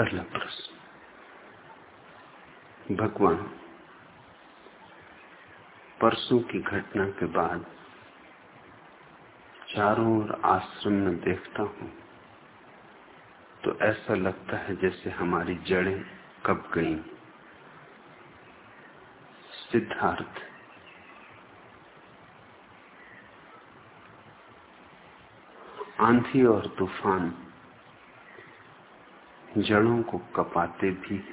पहला प्रश्न। भगवान, परसों की घटना के बाद चारों ओर आश्रम में देखता हूँ तो ऐसा लगता है जैसे हमारी जड़ें कब गई। सिद्धार्थ। आंधी और तूफ़ान जड़ों को कपाते भी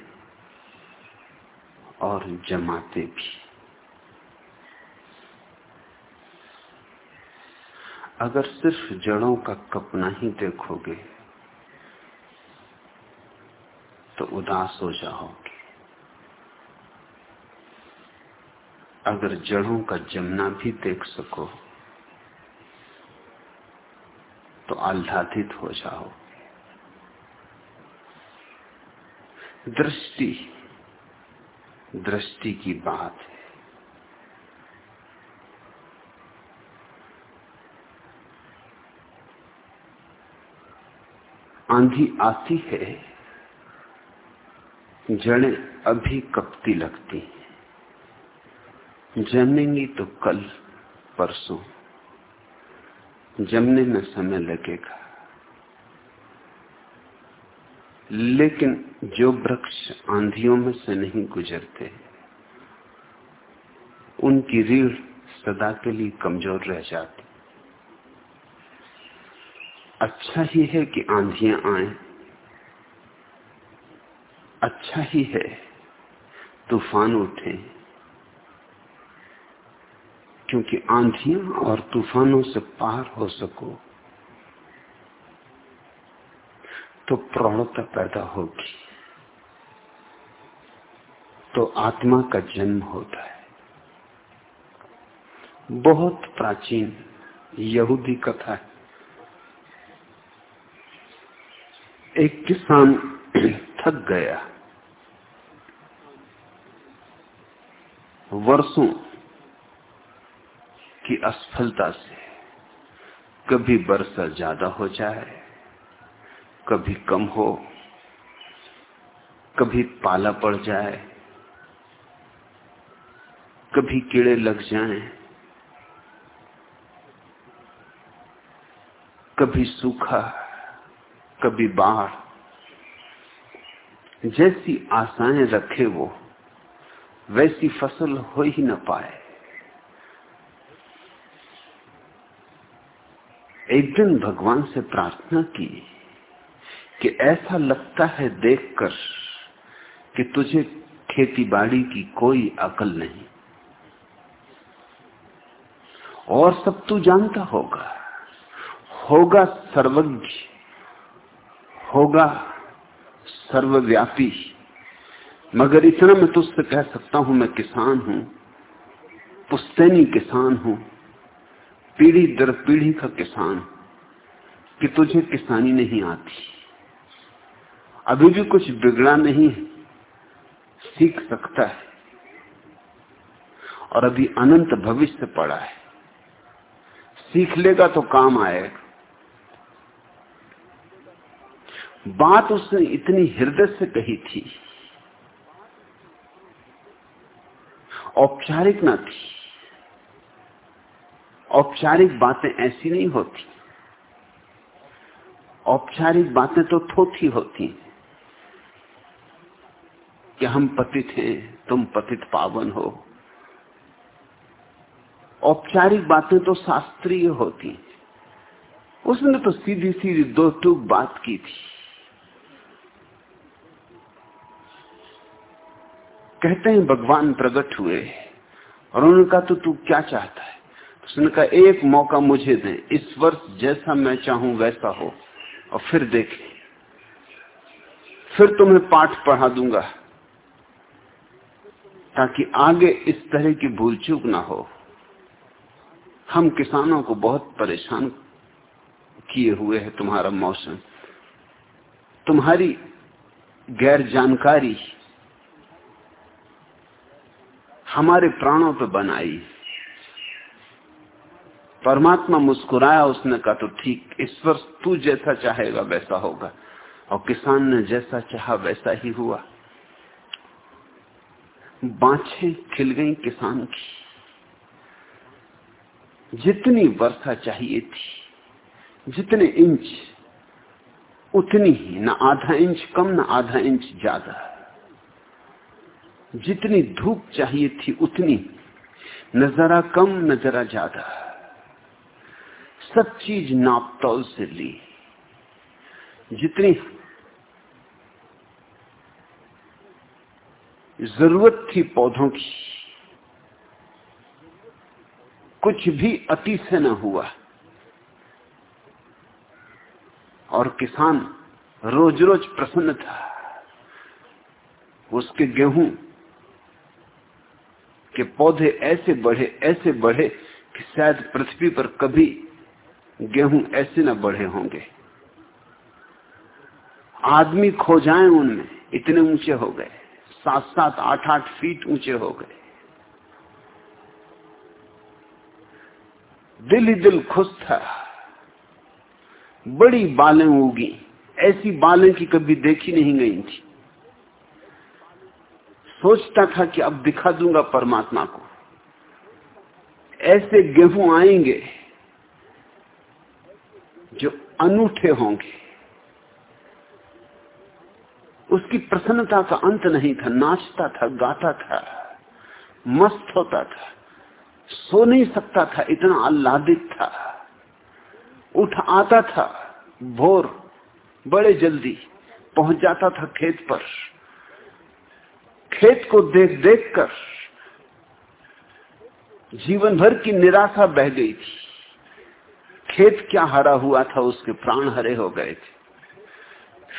और जमाते भी। अगर सिर्फ़ जड़ों का कपना ही देखोगे तो उदास हो जाओगे। अगर जड़ों का जमना भी देख सको तो आह्लादित हो जाओ। दृष्टि दृष्टि की बात है। आंधी आती है, जड़ें अभी कपती लगती हैं। जमेंगी तो कल, परसों। जमने में समय लगेगा। लेकिन जो वृक्ष आंधियों में से नहीं गुजरते, उनकी रीढ़ सदा के लिए कमज़ोर रह जाती। अच्छा ही है कि आंधियाँ आए। अच्छा ही है, तूफ़ान उठे। क्योंकि आंधियाँ और तूफानों से पार हो सको। तो प्रौढ़ता पैदा होगी। तो आत्मा का जन्म होता है। बहुत प्राचीन यहूदी कथा है। एक किसान थक गया। वर्षों की असफलता से कभी वर्षा ज़्यादा हो जाए। कभी कम हो कभी पाला पड़ जाए कभी कीड़े लग जाएँ, कभी सूखा कभी बाढ़ जैसी आशाएँ रखे वो वैसी फ़सल हो ही न पाए। एक दिन भगवान से प्रार्थना की कि ऐसा लगता है देखकर कि तुझे खेती बाड़ी की कोई अकल नहीं। और सब तू जानता होगा होगा सर्वज्ञ, होगा सर्वव्यापी। मगर इतना मैं तुझसे कह सकता हूँ, मैं किसान हूँ, पुस्तैनी किसान हूँ, पीढ़ी दर पीढ़ी का किसान कि तुझे किसानी नहीं आती। अभी भी कुछ बिगड़ा नहीं सीख सकता है। और अभी अनंत भविष्य पड़ा है। सीख लेगा तो काम आएगा। बात उसने इतनी हृदय से कही थी। औपचारिक ना थी। औपचारिक बातें ऐसी नहीं होती। औपचारिक बातें तो थोथी होती कि हम पतित हैं, तुम पतित पावन हो। औपचारिक बातें तो शास्त्रीय होती उसने तो सीधी सीधी दो टूक बात की थी। कहते हैं, भगवान प्रकट हुए और उन्होंने कहा तो तू क्या चाहता है? उसने कहा, एक मौका मुझे दे, इस वर्ष जैसा मैं चाहूँ वैसा हो, और फिर देखें। फिर तुम्हें पाठ पढ़ा दूँगा। ताकि आगे इस तरह की भूल चूक ना हो। हम किसानों को बहुत परेशान किए हुए है तुम्हारा मौसम। तुम्हारी गैर जानकारी हमारे प्राणों पर बनाई। परमात्मा मुस्कुराया उसने कहा तो ठीक वर्ष तू जैसा चाहेगा वैसा होगा और किसान ने जैसा चाहा वैसा ही हुआ। बाछे खिल गई किसान की। जितनी वर्षा चाहिए थी, जितने इंच, उतनी ही, न आधा इंच कम, न आधा इंच ज़्यादा। जितनी धूप चाहिए थी, उतनी, न जरा कम, न जरा ज़्यादा। सब चीज़ नापतौल से ली। जितनी ज़रूरत थी पौधों की। कुछ भी अति से न हुआ। और किसान रोज रोज प्रसन्न था। उसके गेहूँ के पौधे ऐसे बढ़े ऐसे बढ़े कि शायद पृथ्वी पर कभी गेहूँ ऐसे न बढ़े होंगे। आदमी खो जाए उनमें, इतने ऊँचे हो गए। सात सात आठ आठ फीट ऊँचे हो गए। दिल ही दिल खुश था। बड़ी बालें उगी। ऐसी बालें की कभी देखी नहीं गई थी। सोचता था कि अब दिखा दूँगा परमात्मा को। ऐसे गेहूँ आएँगे जो अनूठे होंगे। उसकी प्रसन्नता का अंत नहीं था, नाचता था, गाता था, मस्त होता था, सो नहीं सकता था, इतना आह्लादित था। उठ आता था, भोर, बड़े जल्दी, पहुँच जाता था खेत पर। खेत को देख देख कर जीवन भर की निराशा बह गई थी। खेत क्या हरा हुआ था, उसके प्राण हरे हो गए थे।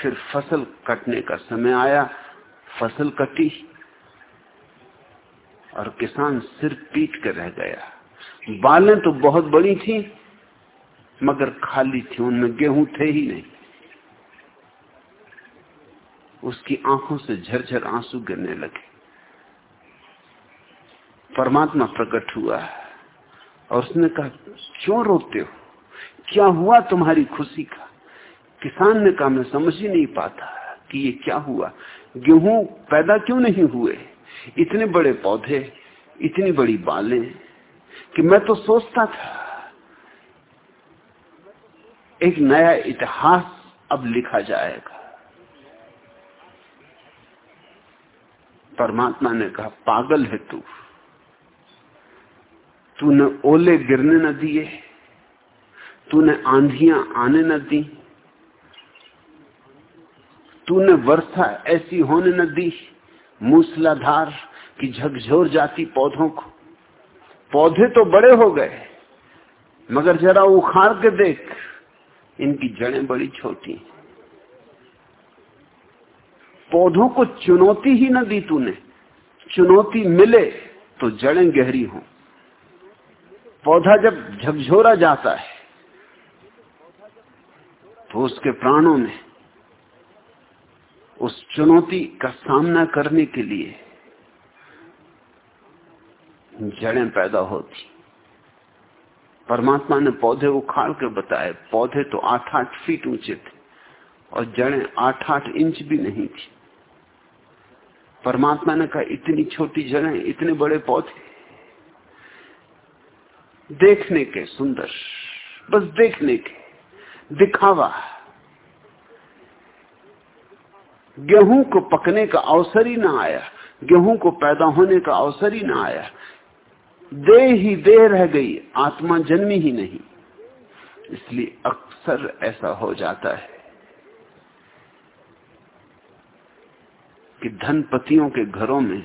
फिर फ़सल कटने का समय आया, फ़सल कटी और किसान सिर पीट कर रह गया। बालें तो बहुत बड़ी थी, मगर खाली थी, उनमें गेहूँ थे ही नहीं। उसकी आँखों से झरझर आँसू गिरने लगे। परमात्मा प्रकट हुआ और उसने कहा, क्यों रोते हो? क्या हुआ तुम्हारी खुशी का? किसान ने कहा, मैं समझ ही नहीं पाता कि ये क्या हुआ। गेहूँ पैदा क्यों नहीं हुए? इतने बड़े पौधे, इतनी बड़ी बालें, कि मैं तो सोचता था, एक नया इतिहास अब लिखा जाएगा। परमात्मा ने कहा, पागल है तू। तूने ओले गिरने न दिए, तूने आंधियाँ आने न दी तूने वर्षा ऐसी होने न दी, मूसलाधार की झकझोर जाती पौधों को। पौधे तो बड़े हो गए, मगर जरा उखाड़ के देख, इनकी जड़ें बड़ी छोटी। पौधों को चुनौती ही न दी तूने, चुनौती मिले तो जड़ें गहरी हो। पौधा जब झकझोरा जाता है तो उसके प्राणों में उस चुनौती का सामना करने के लिए जड़ें पैदा होती। परमात्मा ने पौधे उखाड़ के बताए पौधे तो आठ आठ फीट ऊँचे थे और जड़ें आठ आठ इंच भी नहीं थी। परमात्मा ने कहा, इतनी छोटी जड़ें, इतने बड़े पौधे, देखने के सुंदर, बस देखने के, दिखावा। गेहूँ को पकने का अवसर ही ना आया, गेहूँ को पैदा होने का अवसर ही ना आया। दे ही दे रह गई, आत्मा जन्मी ही नहीं। इसलिए अक्सर ऐसा हो जाता है कि धनपतियों के घरों में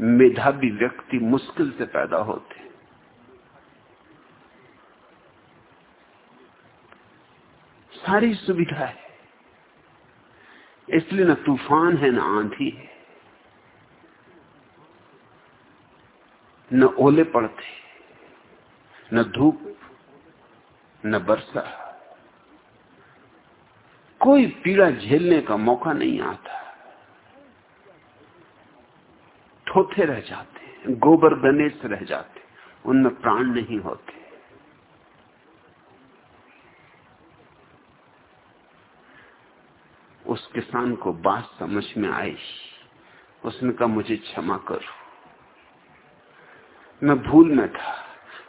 मेधावी व्यक्ति मुश्किल से पैदा होते सारी सुविधा है इसलिए न तूफ़ान है, न आंधी है, न ओले पड़ते न धूप, न वर्षा कोई पीड़ा झेलने का मौका नहीं आता। थोथे रह जाते गोबर गणेश रह जाते उनमें प्राण नहीं होते। उस किसान को बात समझ में आई। उसने कहा, मुझे क्षमा करो। मैं भूल में था।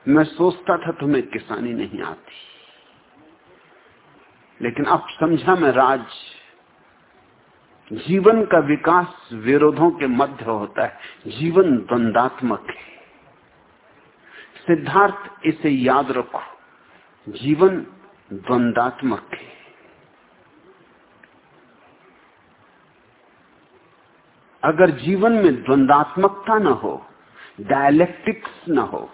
मैं सोचता था तुम्हें किसानी नहीं आती। लेकिन अब समझा मैं राज। जीवन का विकास विरोधों के मध्य होता है। जीवन द्वंदात्मक है। सिद्धार्थ, इसे याद रखो। जीवन द्वंदात्मक है। अगर जीवन में द्वंदात्मकता न हो डायलेक्टिक्स न हो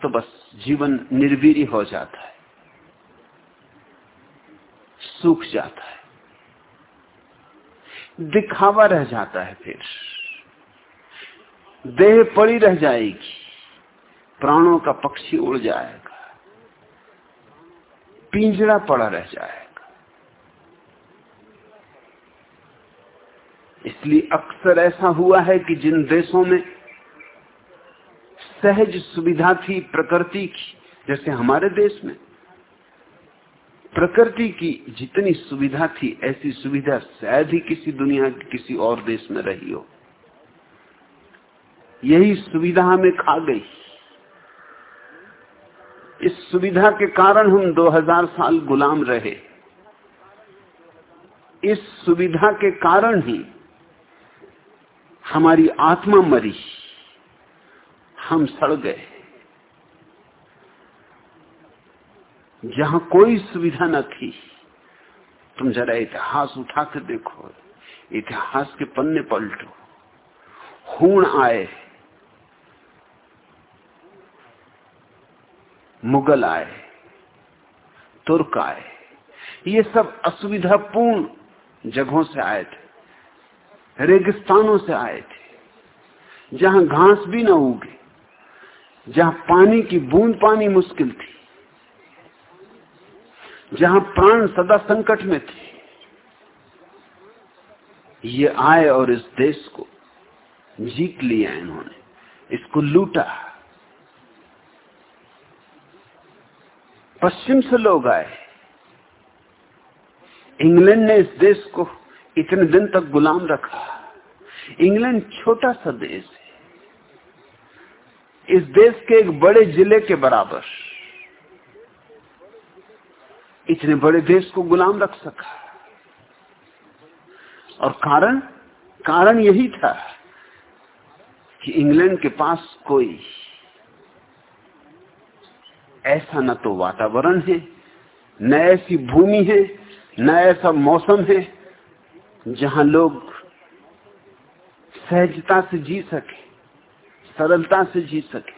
तो बस जीवन निर्वीर हो जाता है, सूख जाता है, दिखावा रह जाता है फिर। देह पड़ी रह जाएगी, प्राणों का पक्षी उड़ जाएगा, पिंजड़ा पड़ा रह जाएगा। इसलिए अक्सर ऐसा हुआ है कि जिन देशों में सहज सुविधा थी प्रकृति की, जैसे हमारे देश में, प्रकृति की जितनी सुविधा थी, ऐसी सुविधा शायद ही किसी दुनिया के किसी और देश में रही हो। यही सुविधा हमें खा गई। इस सुविधा के कारण हम 2000 साल गुलाम रहे। इस सुविधा के कारण ही हमारी आत्मा मरी, हम सड़ गए। जहाँ कोई सुविधा न थी, तुम जरा इतिहास उठा कर देखो, इतिहास के पन्ने पलटो हूण आए, मुगल आए, तुर्क आए। ये सब असुविधापूर्ण जगहों से आए थे। रेगिस्तानों से आए थे, जहाँ घास भी न उगे, जहाँ पानी की बूंद पानी मुश्किल थी, जहाँ प्राण सदा संकट में थे। ये आए और इस देश को जीत लिया इन्होंने, इसको लूटा। पश्चिम से लोग आए, इंग्लैंड ने इस देश को इतने दिन तक गुलाम रखा। इंग्लैंड छोटा सा देश है। इस देश के एक बड़े ज़िले के बराबर इतने बड़े देश को गुलाम रख सका। और कारण कारण यही था कि इंग्लैंड के पास कोई ऐसा न तो वातावरण है, न ऐसी भूमि है, न ऐसा मौसम है जहाँ लोग सहजता से जी सके, सरलता से जी सके,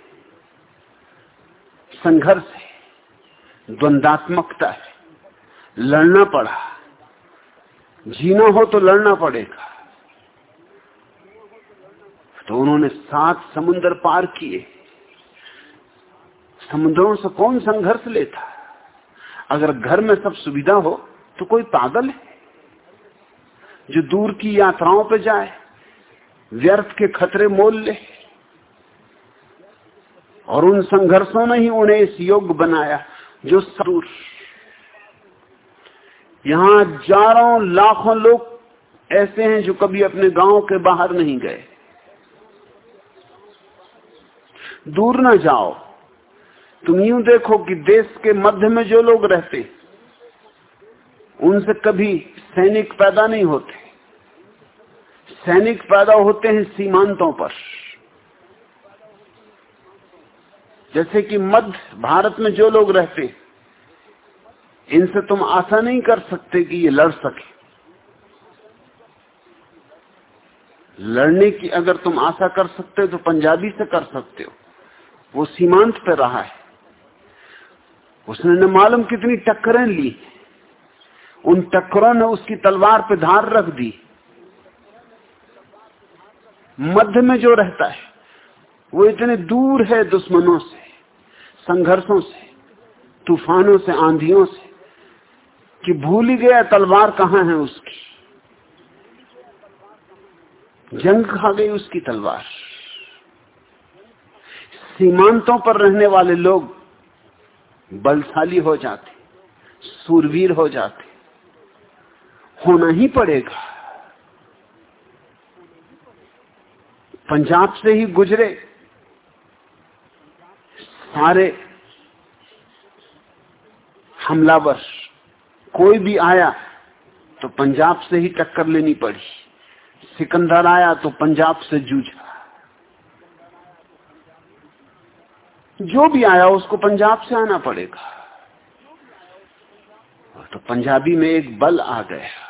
संघर्ष है, द्वंदात्मकता है, लड़ना पड़ा। जीना हो तो लड़ना पड़ेगा। तो उन्होंने सात समुन्द्र पार किए। समुद्रों से कौन संघर्ष लेता? अगर घर में सब सुविधा हो तो कोई पागल है? जो दूर की यात्राओं पर जाए, व्यर्थ के खतरे मोल ले। और उन संघर्षों ने ही उन्हें इस योग्य बनाया, जो दूर। यहाँ हज़ारों, लाखों लोग ऐसे हैं जो कभी अपने गाँव के बाहर नहीं गए। दूर ना जाओ। तुम यूँ देखो कि देश के मध्य में जो लोग रहते उनसे कभी सैनिक पैदा नहीं होते। सैनिक पैदा होते हैं सीमांतों पर। जैसे कि मध्य भारत में जो लोग रहते हैं, इनसे तुम आशा नहीं कर सकते कि ये लड़ सके। लड़ने की अगर तुम आशा कर सकते हो तो पंजाबी से कर सकते हो। वो सीमांत पे रहा है। उसने न मालूम कितनी टक्करें ली उन टक्करों ने उसकी तलवार पे धार रख दी। मध्य में जो रहता है, वो इतने दूर है दुश्मनों से, संघर्षों से, तूफानों से, आंधियों से, कि भूल ही गया तलवार कहाँ है उसकी। जंग खा गई उसकी तलवार। सीमांतों पर रहने वाले लोग बलशाली हो जाते सूरवीर हो जाते। होना ही पड़ेगा। पंजाब से ही गुजरे, सारे हमलावर, कोई भी आया तो पंजाब से ही टक्कर लेनी पड़ी। सिकंदर आया तो पंजाब से जूझा। जो भी आया, उसको पंजाब से आना पड़ेगा। तो पंजाबी में एक बल आ गया।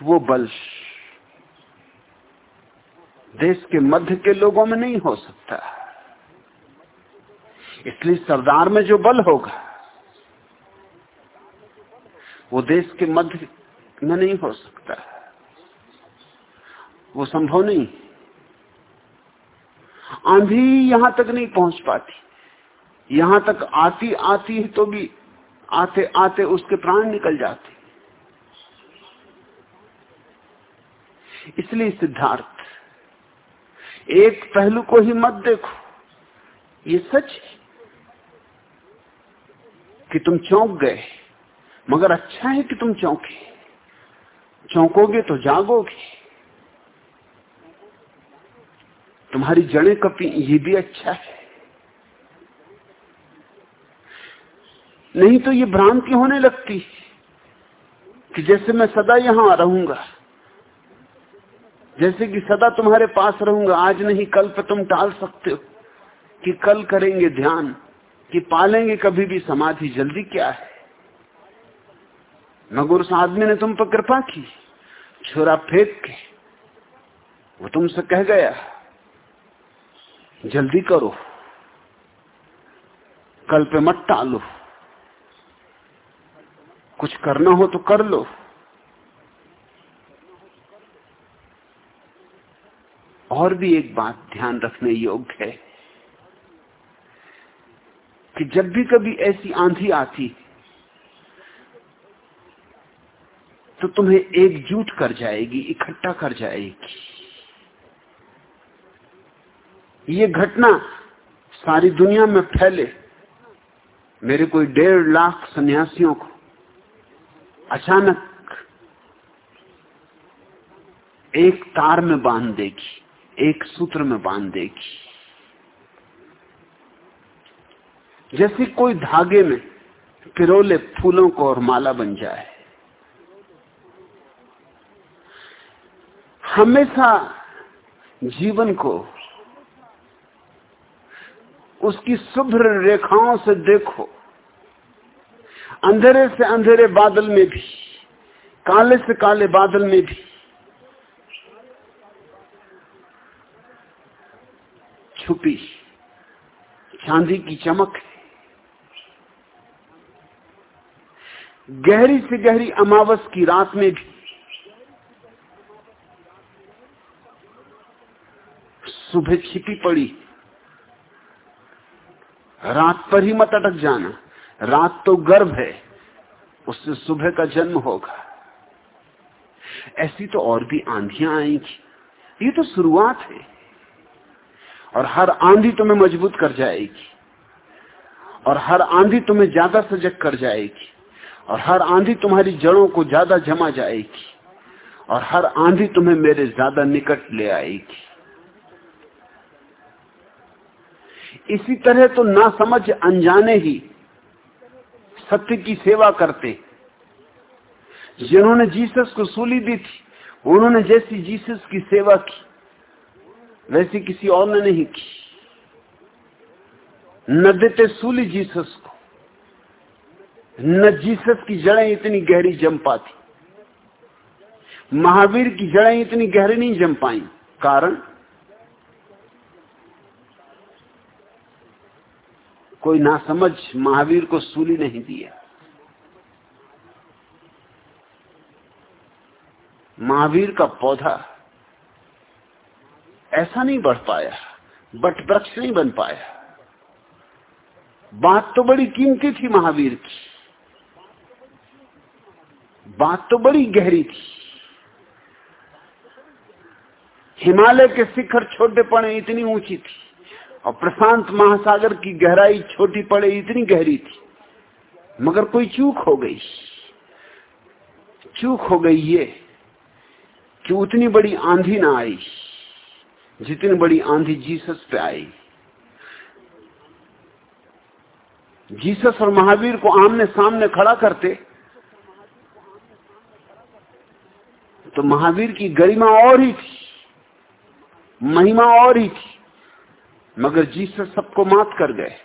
वो बल देश के मध्य के लोगों में नहीं हो सकता। इसलिए सरदार में जो बल होगा, वो देश के मध्य में नहीं हो सकता। वो संभव नहीं। आंधी यहाँ तक नहीं पहुँच पाती। यहाँ तक आती आती है तो भी आते आते उसके प्राण निकल जाते। इसलिए सिद्धार्थ, एक पहलू को ही मत देखो। ये सच कि तुम चौंक गए, मगर अच्छा है कि तुम चौंके। चौंकोगे तो जागोगे। तुम्हारी जड़ें कपी, ये भी अच्छा है। नहीं तो ये भ्रांति होने लगती कि जैसे मैं सदा यहाँ रहूँगा। जैसे कि सदा तुम्हारे पास रहूँगा, आज नहीं, कल पे तुम टाल सकते हो कि कल करेंगे ध्यान, कि पालेंगे कभी भी समाधि, जल्दी क्या है? मगर आदमी ने तुम पर कृपा की, छोरा फेंक के, वो तुमसे कह गया, जल्दी करो, कल पे मत टालो, कुछ करना हो तो कर लो। और भी एक बात ध्यान रखने योग्य है कि जब भी कभी ऐसी आंधी आती तो तुम्हें एकजुट कर जाएगी, इकट्ठा कर जाएगी। ये घटना सारी दुनिया में फैले। मेरे कोई डेढ़ लाख सन्यासियों को अचानक एक तार में बाँध देगी। एक सूत्र में बाँध देगी जैसे कोई धागे में पिरोले फूलों को और माला बन जाए। हमेशा जीवन को उसकी शुभ्र रेखाओं से देखो। अंधेरे से अंधेरे बादल में भी, काले से काले बादल में भी। छुपी, चांदी की चमक है। गहरी से गहरी अमावस की रात में भी सुबह छिपी पड़ी। रात पर ही मत अटक जाना। रात तो गर्भ है, उससे सुबह का जन्म होगा। ऐसी तो और भी आंधियाँ आएँगी। ये तो शुरुआत है। और हर आंधी तुम्हें मज़बूत कर जाएगी। और हर आंधी तुम्हें ज़्यादा सजग कर जाएगी। और हर आंधी तुम्हारी जड़ों को ज़्यादा जमा जाएगी। और हर आंधी तुम्हें मेरे ज़्यादा निकट ले आएगी। इसी तरह तो ना समझ अनजाने ही सत्य की सेवा करते। जिन्होंने जीसस को सूली दी थी, उन्होंने जैसी जीसस की सेवा की। वैसी किसी और ने नहीं की। न देते सूली जीसस को, न जीसस की जड़ें इतनी गहरी जम पाती। महावीर की जड़ें इतनी गहरी नहीं जम पाई। कारण? कोई ना समझ महावीर को सूली नहीं दिया। महावीर का पौधा ऐसा नहीं बढ़ पाया, बट वृक्ष नहीं बन पाया। बात तो बड़ी कीमती थी महावीर की। बात तो बड़ी गहरी थी। हिमालय के शिखर छोटे पड़े इतनी ऊँची थी, और प्रशांत महासागर की गहराई छोटी पड़े इतनी गहरी थी। मगर कोई चूक हो गई। चूक हो गई ये कि उतनी बड़ी आंधी ना आई। जितनी बड़ी आंधी जीसस पे आई। जीसस और महावीर को आमने सामने खड़ा करते तो महावीर की गरिमा और ही थी, महिमा और ही थी, मगर जीसस सबको मात कर गए।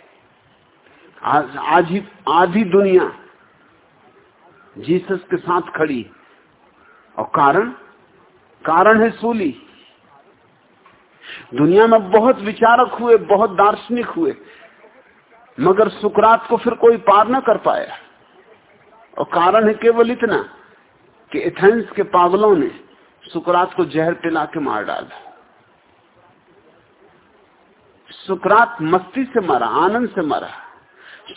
आज आज ही, आधी दुनिया जीसस के साथ खड़ी। और कारण? कारण है सूली। दुनिया में बहुत विचारक हुए, बहुत दार्शनिक हुए, मगर सुकरात को फिर कोई पार ना कर पाया। और कारण है केवल इतना कि एथेंस के पागलों ने सुकरात को जहर पिला के मार डाला। सुकरात मस्ती से मरा, आनंद से मरा।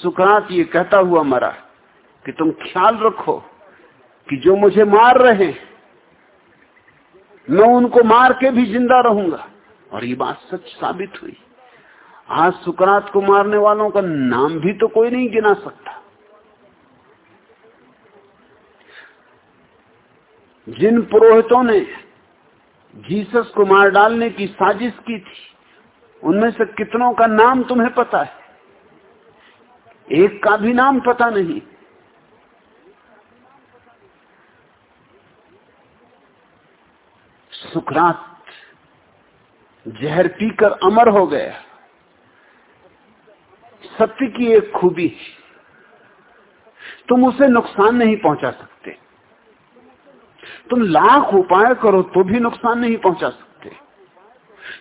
सुकरात ये कहता हुआ मरा कि तुम ख्याल रखो कि जो मुझे मार रहे मैं उनको मार के भी ज़िंदा रहूँगा। और ये बात सच साबित हुई। आज सुकरात को मारने वालों का नाम भी तो कोई नहीं गिना सकता। जिन पुरोहितों ने जीसस को मार डालने की साजिश की थी, उनमें से कितनों का नाम तुम्हें पता है? एक का भी नाम पता नहीं। सुखरात जहर पीकर अमर हो गया। सत्य की एक खूबी। तुम उसे नुकसान नहीं पहुँचा सकते। तुम लाख उपाय करो तो भी नुकसान नहीं पहुँचा सकते।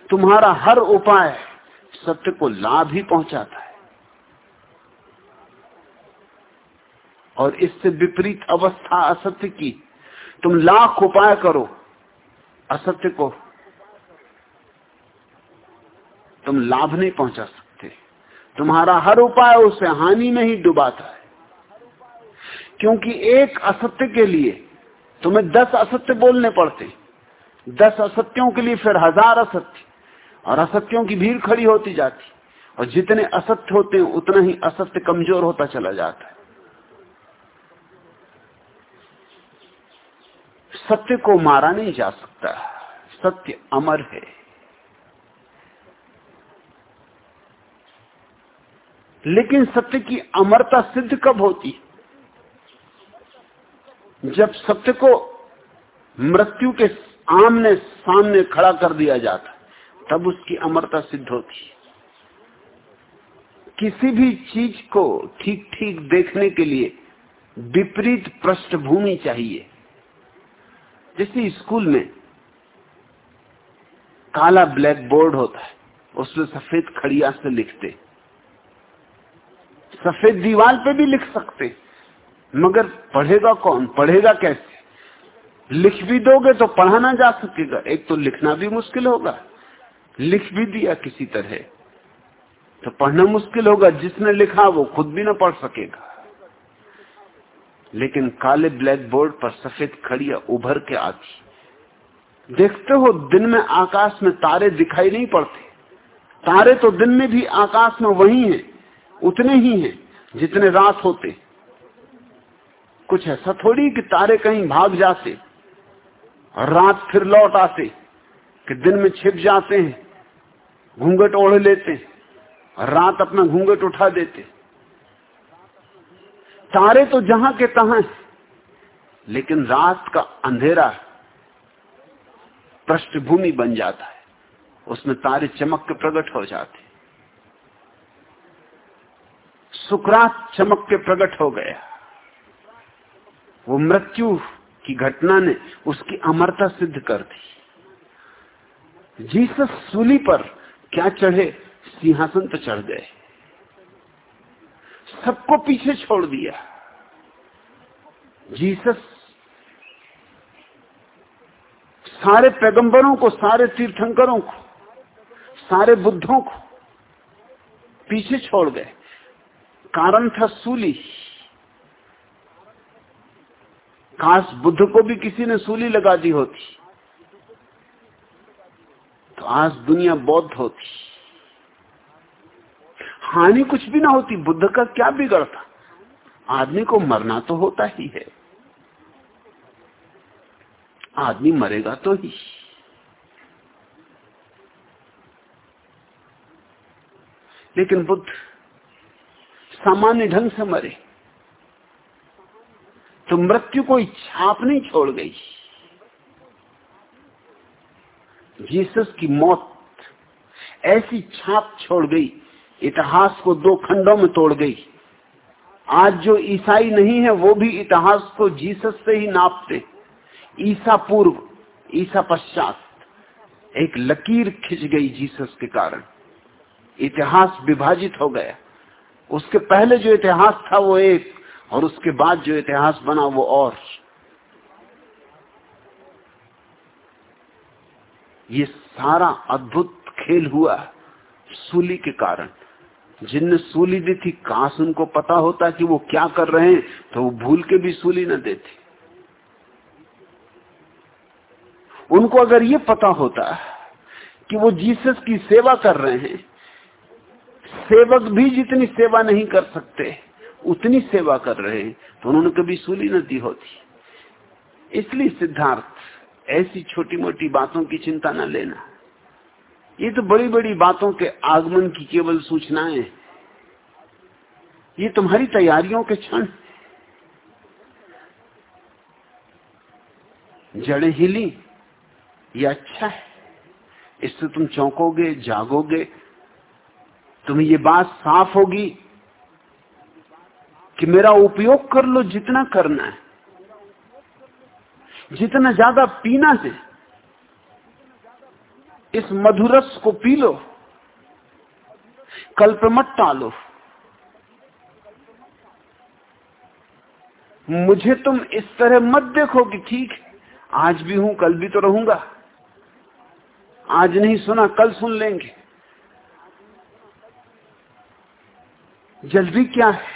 तुम्हारा हर उपाय सत्य को लाभ ही पहुंचाता है। और इससे विपरीत अवस्था असत्य की। तुम लाख उपाय करो, असत्य को तुम लाभ नहीं पहुँचा सकते। तुम्हारा हर उपाय उसे हानि में ही डुबाता है। क्योंकि एक असत्य के लिए तुम्हें दस असत्य बोलने पड़ते दस असत्यों के लिए फिर हज़ार असत्य, और असत्यों की भीड़ खड़ी होती जाती। और जितने असत्य होते हैं, उतना ही असत्य कमज़ोर होता चला जाता है। सत्य को मारा नहीं जा सकता। सत्य अमर है। लेकिन सत्य की अमरता सिद्ध कब होती? जब सत्य को मृत्यु के आमने सामने खड़ा कर दिया जाता, तब उसकी अमरता सिद्ध होती किसी भी चीज़ को ठीक ठीक देखने के लिए विपरीत पृष्ठभूमि चाहिए। जैसे स्कूल में काला ब्लैक बोर्ड होता है, उसमें सफ़ेद खड़िया से लिखते सफ़ेद दीवार पे भी लिख सकते। मगर पढ़ेगा कौन? पढ़ेगा कैसे? लिख भी दोगे तो पढ़ाना जा सकेगा। एक तो लिखना भी मुश्किल होगा। लिख भी दिया किसी तरह। तो पढ़ना मुश्किल होगा। जिसने लिखा वो खुद भी ना पढ़ सकेगा। लेकिन काले ब्लैक बोर्ड पर सफ़ेद खड़िया उभर के आती। देखते हो, दिन में आकाश में तारे दिखाई नहीं पड़ते। तारे तो दिन में भी आकाश में वही हैं। उतने ही हैं जितने रात होते। कुछ ऐसा थोड़ी कि तारे कहीं भाग जाते और रात फिर लौट आते कि दिन में छिप जाते हैं, घूंघट ओढ़ लेते और रात अपना घूंघट उठा देते। तारे तो जहाँ के तहां लेकिन रात का अंधेरा पृष्ठभूमि बन जाता है। उसमें तारे चमक के प्रकट हो जाते सुकरात चमक के प्रकट हो गया। वो मृत्यु की घटना ने उसकी अमरता सिद्ध कर दी। जीसस सूली पर क्या चढ़े, सिंहासन पर चढ़ गए। सबको पीछे छोड़ दिया। जीसस सारे पैगंबरों को, सारे तीर्थंकरों को, सारे बुद्धों को पीछे छोड़ गए। कारण था सूली काश बुद्ध को भी किसी ने सूली लगा दी होती। तो आज दुनिया बौद्ध होती। हानि कुछ भी ना होती, बुद्ध का क्या बिगड़ता आदमी को मरना तो होता ही है। आदमी मरेगा तो ही। लेकिन बुद्ध सामान्य ढंग से मरे तो मृत्यु कोई छाप नहीं छोड़ गई। जीसस की मौत ऐसी छाप छोड़ गई, इतिहास को दो खंडों में तोड़ गई। आज जो ईसाई नहीं है, वो भी इतिहास को जीसस से ही नापते। ईसा पूर्व, ईसा पश्चात, एक लकीर खिंच गई जीसस के कारण। इतिहास विभाजित हो गया। उसके पहले जो इतिहास था वो एक, और उसके बाद जो इतिहास बना वो और। ये सारा अद्भुत खेल हुआ सूली के कारण। जिनने सूली दी थी काश उनको पता होता कि वो क्या कर रहे हैं तो वो भूल के भी सूली न देती। उनको अगर ये पता होता कि वो जीसस की सेवा कर रहे हैं सेवक भी जितनी सेवा नहीं कर सकते, उतनी सेवा कर रहे हैं तो उन्होंने कभी सूली न दी होती। इसलिए सिद्धार्थ, ऐसी छोटी मोटी बातों की चिंता न लेना। ये तो बड़ी बड़ी बातों के आगमन की केवल सूचनाएँ। ये तुम्हारी तैयारियों के क्षण। जड़ें हिली, ये अच्छा है। इससे तुम चौंकोगे, जागोगे तुम्हें ये बात साफ़ होगी कि मेरा उपयोग कर लो जितना करना है। जितना ज़्यादा पीना है, इस मधुरस को पी लो, कल्प मत टालो। मुझे तुम इस तरह मत देखो कि ठीक, आज भी हूँ, कल भी तो रहूँगा। आज नहीं सुना, कल सुन लेंगे। जल्दी क्या है?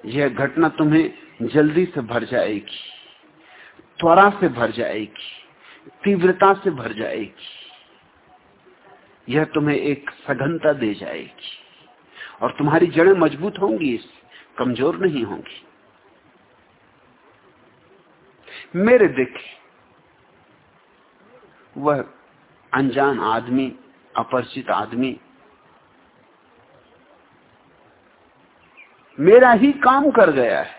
यह घटना तुम्हें जल्दी से भर जाएगी, त्वरा से भर जाएगी, तीव्रता से भर जाएगी। यह तुम्हें एक सघनता दे जाएगी और तुम्हारी जड़ें मज़बूत होंगी इस कमज़ोर नहीं होंगी। मेरे देखे, वह अनजान आदमी, अपरिचित आदमी मेरा ही काम कर गया है।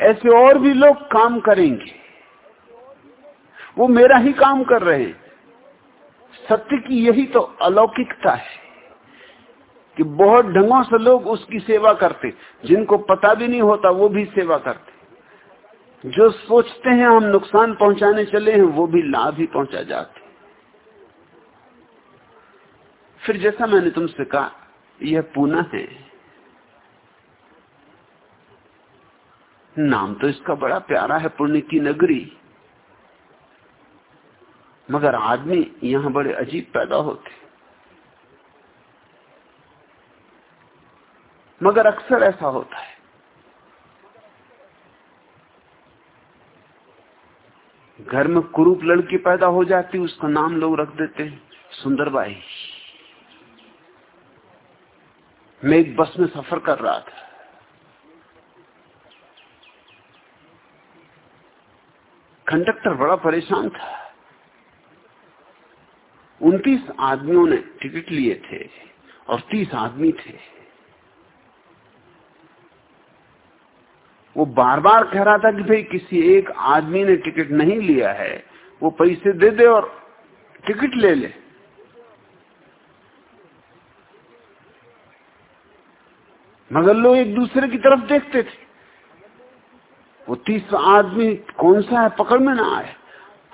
ऐसे और भी लोग काम करेंगे। वो मेरा ही काम कर रहे हैं। सत्य की यही तो अलौकिकता है कि बहुत ढंगों से लोग उसकी सेवा करते। जिनको पता भी नहीं होता, वो भी सेवा करते। जो सोचते हैं हम नुकसान पहुँचाने चले हैं, वो भी लाभ ही पहुँचा जाते। फिर जैसा मैंने तुमसे कहा, यह पूना है। नाम तो इसका बड़ा प्यारा है पुण्य की नगरी। मगर आदमी यहाँ बड़े अजीब पैदा होते। मगर अक्सर ऐसा होता है। घर में कुरूप लड़की पैदा हो जाती, उसका नाम लोग रख देते हैं, सुंदरबाई। मैं एक बस में सफ़र कर रहा था। कंडक्टर बड़ा परेशान था। उनतीस आदमियों ने टिकट लिए थे और तीस आदमी थे। वो बार बार कह रहा था कि भाई किसी एक आदमी ने टिकट नहीं लिया है, वो पैसे दे दे और टिकट ले ले। मगर लोग एक दूसरे की तरफ़ देखते थे। वो तीसरा आदमी कौन सा है? पकड़ में ना आए।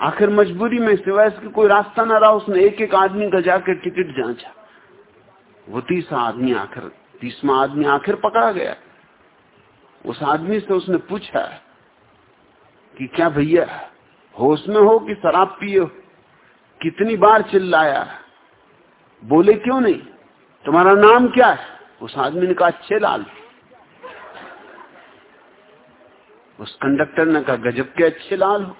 आखिर मजबूरी में सिवाय इसके कोई रास्ता ना रहा, उसने एक एक आदमी का जाकर टिकट जांचा। वो तीसरा आदमी आखिर तीसवा आदमी आखिर पकड़ा गया। उस आदमी से उसने पूछा कि क्या भैया, होश में हो कि शराब पियो? कितनी बार चिल्लाया? बोले क्यों नहीं? तुम्हारा नाम क्या है? उस आदमी ने कहा अच्छे लाल उस कंडक्टर ने कहा, गजब के अच्छे लाल हो।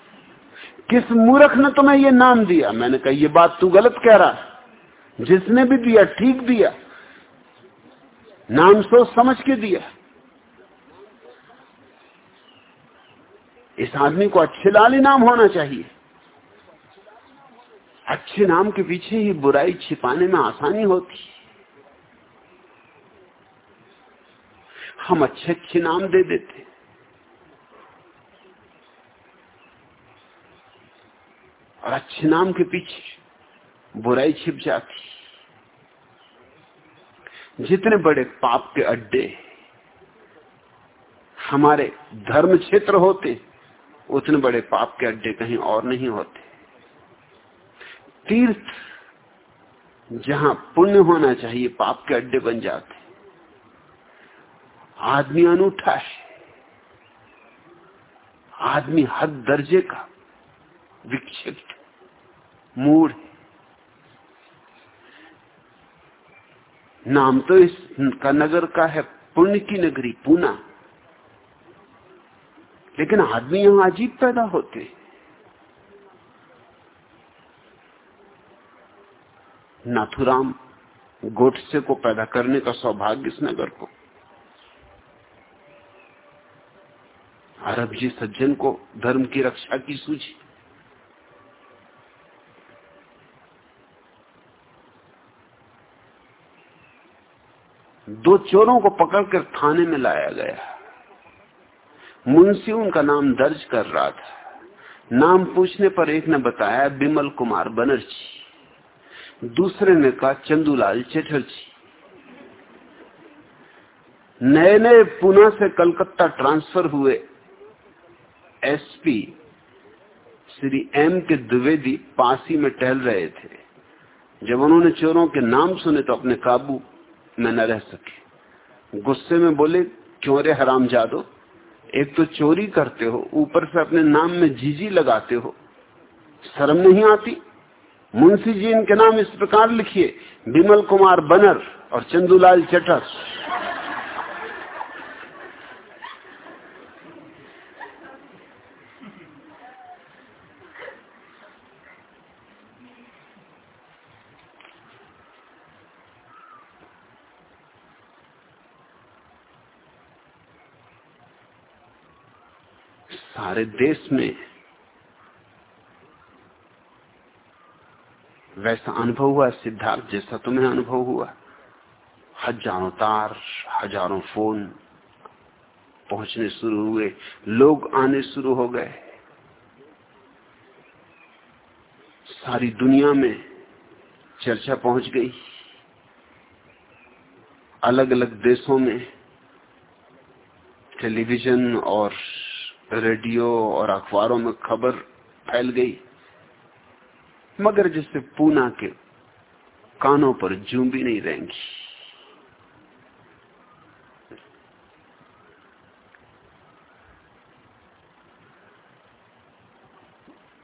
किस मूर्ख ने तुम्हें ये नाम दिया? मैंने कहा, ये बात तू गलत कह रहा जिसने भी दिया, ठीक दिया। नाम सोच समझ के दिया। इस आदमी को अच्छे लाल इनाम होना चाहिए। अच्छे नाम के पीछे ही बुराई छिपाने में आसानी होती हम अच्छे अच्छे नाम दे देते अच्छे नाम के पीछे बुराई छिप जाती जितने बड़े पाप के अड्डे हमारे धर्म क्षेत्र होते, उतने बड़े पाप के अड्डे कहीं और नहीं होते। तीर्थ जहाँ पुण्य होना चाहिए, पाप के अड्डे बन जाते। आदमी अनूठा है। आदमी हद दर्जे का विक्षिप्त मूड नाम तो इस का नगर का है पुण्य की नगरी, पूना। लेकिन आदमी यहाँ अजीब पैदा होते नाथुराम गोटसे को पैदा करने का सौभाग्य इस नगर को। अरब जी सज्जन को धर्म की रक्षा की सूझी। दो चोरों को पकड़कर थाने में लाया गया। मुंशी उनका नाम दर्ज कर रहा था। नाम पूछने पर एक ने बताया, बिमल कुमार बनर्जी। दूसरे ने कहा, चंदूलाल चटर्जी। नए नए पुणे से कलकत्ता ट्रांसफ़र हुए SP Shri M K Dwivedi Pasi में टहल रहे थे। जब उन्होंने चोरों के नाम सुने तो अपने काबू में न रह सके। गुस्से में बोले क्यों रे हराम जादो, एक तो चोरी करते हो, ऊपर से अपने नाम में जीजी लगाते हो। शर्म नहीं आती? मुंशी जी इनके नाम इस प्रकार लिखिए विमल कुमार बनर और चंदूलाल चटर सारे देश में वैसा अनुभव हुआ, सिद्धार्थ जैसा तुम्हें अनुभव हुआ। हज़ारों तार, हज़ारों फ़ोन पहुँचने शुरू हुए, लोग आने शुरू हो गए। सारी दुनिया में चर्चा पहुँच गई। अलग अलग देशों में टेलीविज़न और रेडियो और अखबारों में खबर फैल गई। मगर जिससे पूना के कानों पर जू भी नहीं रहेंगी।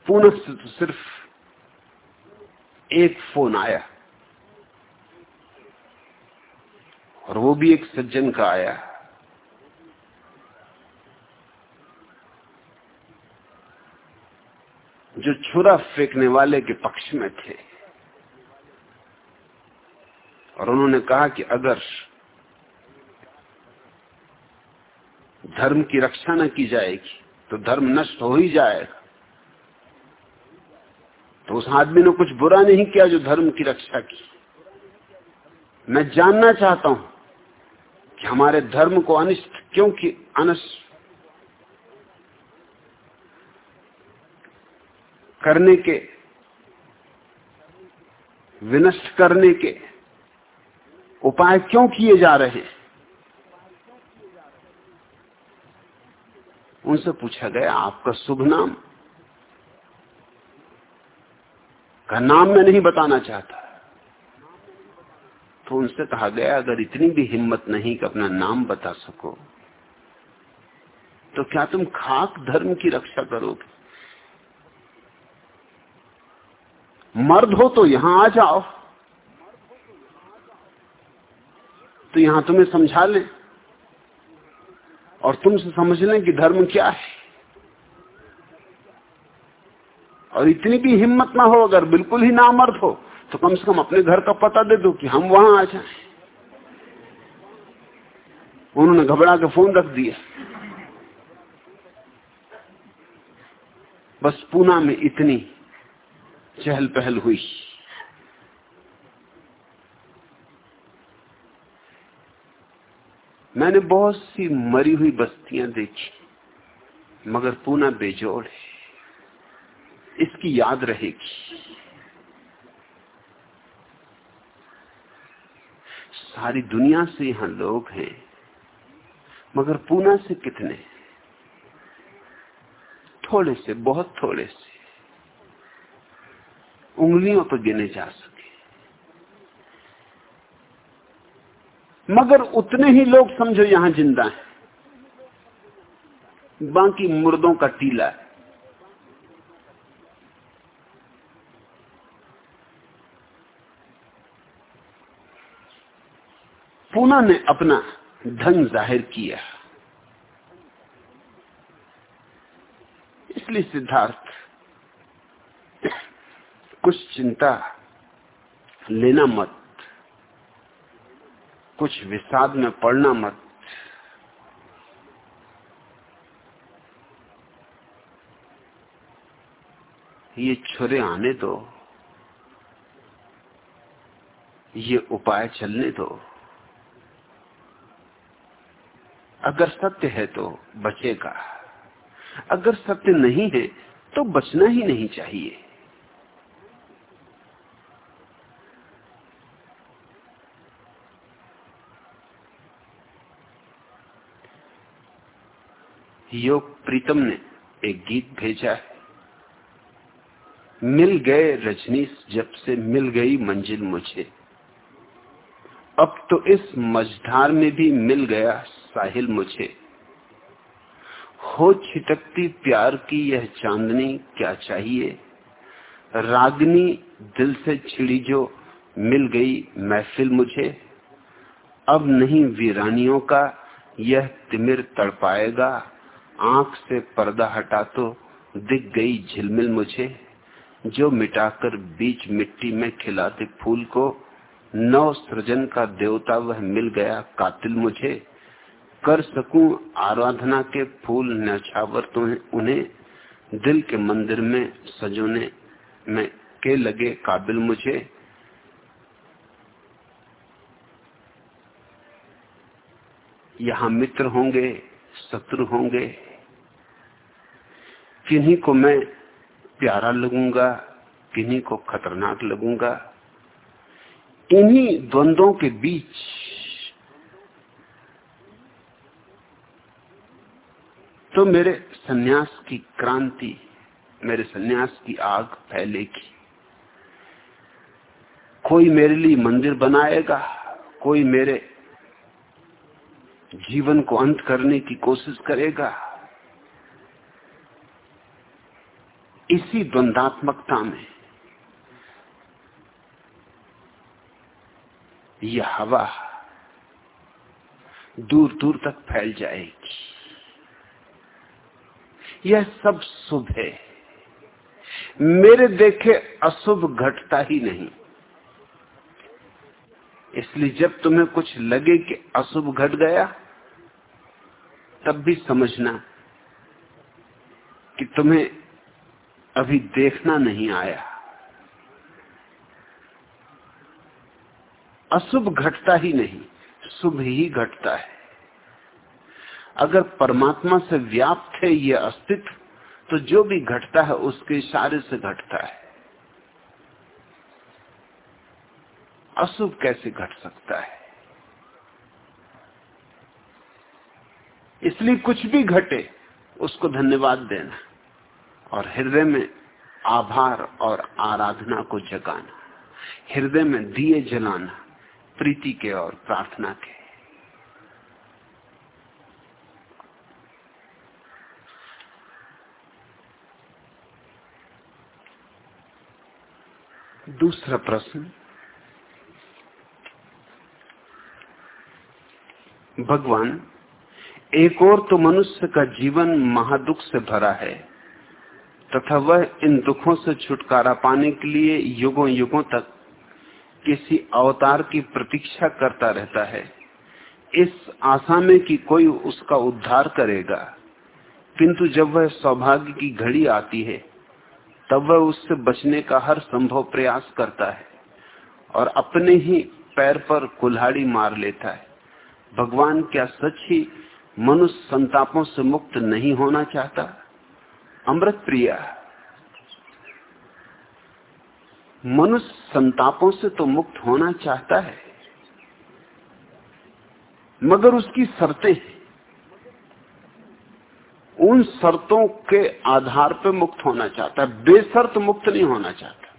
पूना से तो सिर्फ़ एक फ़ोन आया। और वो भी एक सज्जन का आया। जो छुरा फेंकने वाले के पक्ष में थे। और उन्होंने कहा कि अगर धर्म की रक्षा न की जाएगी तो धर्म नष्ट हो ही जाएगा। तो उस आदमी ने कुछ बुरा नहीं किया जो धर्म की रक्षा की। मैं जानना चाहता हूँ कि हमारे धर्म को अनिष्ट क्योंकि अनिष्ट करने के, विनष्ट करने के उपाय क्यों किए जा रहे हैं? उनसे पूछा गया, आपका शुभ नाम? का नाम मैं नहीं बताना चाहता। तो उनसे कहा गया, अगर इतनी भी हिम्मत नहीं कि अपना नाम बता सको तो क्या तुम खाक धर्म की रक्षा करोगे? मर्द हो तो यहाँ आ जाओ। तो यहाँ तुम्हें समझा ले और तुमसे समझ लें कि धर्म क्या है। और इतनी भी हिम्मत ना हो, अगर बिल्कुल ही ना मर्द हो तो कम से कम अपने घर का पता दे दो कि हम वहाँ आ जाएँ। उन्होंने घबरा के फ़ोन रख दिया। बस पूना में इतनी चहल पहल हुई। मैंने बहुत सी मरी हुई बस्तियाँ देखी, मगर पूना बेजोड़ है। इसकी याद रहेगी। सारी दुनिया से यहाँ लोग हैं, मगर पूना से कितने? थोड़े से, बहुत थोड़े से। उंगलियों पर गिने जा सके। मगर उतने ही लोग समझो यहाँ ज़िंदा हैं। बाकी मुर्दों का टीला है। पूना ने अपना धन ज़ाहिर किया। इसलिए सिद्धार्थ कुछ चिंता लेना मत। कुछ विषाद में पड़ना मत। ये छुरे आने दो। ये उपाय चलने दो। अगर सत्य है तो बचेगा। अगर सत्य नहीं है तो बचना ही नहीं चाहिए। योग प्रीतम ने एक गीत भेजा है। मिल गए रजनीश जब से मिल गई मंजिल मुझे। अब तो इस मझधार में भी मिल गया साहिल मुझे। हो छिटकती प्यार की यह चांदनी क्या चाहिए? रागनी दिल से छिड़ी जो मिल गई महफिल मुझे। अब नहीं वीरानियों का यह तिमिर तड़पाएगा। आँख से पर्दा हटा तो दिख गई झिलमिल मुझे, जो मिटाकर बीच मिट्टी में खिलाते फूल को। नव सृजन का देवता वह मिल गया कातिल मुझे। कर सकूँ आराधना के फूल नछावर तो उन्हें? दिल के मंदिर में सजोने में के लगे काबिल मुझे? यहाँ मित्र होंगे, शत्रु होंगे किन्हीं को मैं प्यारा लगूँगा, किन्हीं को खतरनाक लगूँगा, इन्हीं द्वंद्वों के बीच तो मेरे सन्यास की क्रांति, मेरे सन्यास की आग फैलेगी। कोई मेरे लिए मंदिर बनाएगा, कोई मेरे जीवन को अंत करने की कोशिश करेगा इसी द्वंदात्मकता में। यह हवा दूर दूर तक फैल जाएगी। यह सब शुभ है। मेरे देखे अशुभ घटता ही नहीं। इसलिए जब तुम्हें कुछ लगे कि अशुभ घट गया, तब भी समझना कि तुम्हें अभी देखना नहीं आया। अशुभ घटता ही नहीं, शुभ ही घटता है। अगर परमात्मा से व्याप्त है यह अस्तित्व तो जो भी घटता है उसके इशारे से घटता है। अशुभ कैसे घट सकता है? इसलिए कुछ भी घटे, उसको धन्यवाद देना। और हृदय में आभार और आराधना को जगाना, हृदय में दिए जलाना, प्रीति के और प्रार्थना के। दूसरा प्रश्न, भगवान, एक और तो मनुष्य का जीवन महादुख से भरा है। तथा वह इन दुखों से छुटकारा पाने के लिए युगों युगों तक किसी अवतार की प्रतीक्षा करता रहता है। इस आशा में कि कोई उसका उद्धार करेगा। किंतु जब वह सौभाग्य की घड़ी आती है, तब वह उससे बचने का हर संभव प्रयास करता है और अपने ही पैर पर कुल्हाड़ी मार लेता है। भगवान क्या सच ही मनुष्य संतापों से मुक्त नहीं होना चाहता? अमृत प्रिया मनुष्य संतापों से तो मुक्त होना चाहता है, मगर उसकी शर्तें उन शर्तों के आधार पर मुक्त होना चाहता है बेसर्त मुक्त नहीं होना चाहता।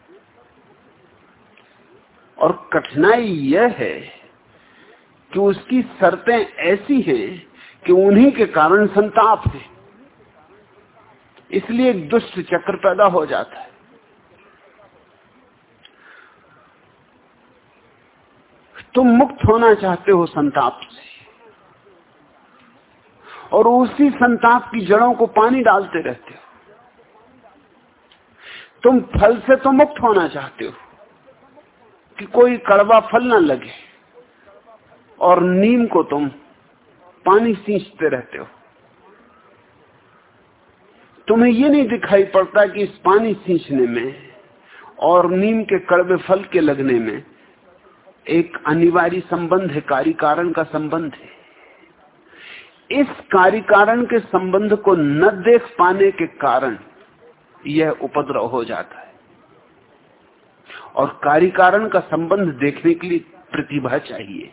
और कठिनाई यह है कि उसकी शर्तें ऐसी हैं कि उन्हीं के कारण संताप है। इसलिए एक दुष्ट चक्र पैदा हो जाता है। तुम मुक्त होना चाहते हो संताप से। और उसी संताप की जड़ों को पानी डालते रहते हो। तुम फल से तो मुक्त होना चाहते हो, कि कोई कड़वा फल ना लगे। और नीम को तुम पानी सींचते रहते हो। तुम्हें ये नहीं दिखाई पड़ता कि इस पानी सींचने में और नीम के कड़वे फल के लगने में एक अनिवार्य संबंध है कार्य कारण का संबंध है। इस कार्य कारण के संबंध को न देख पाने के कारण यह उपद्रव हो जाता है। और कार्य कारण का संबंध देखने के लिए प्रतिभा चाहिए।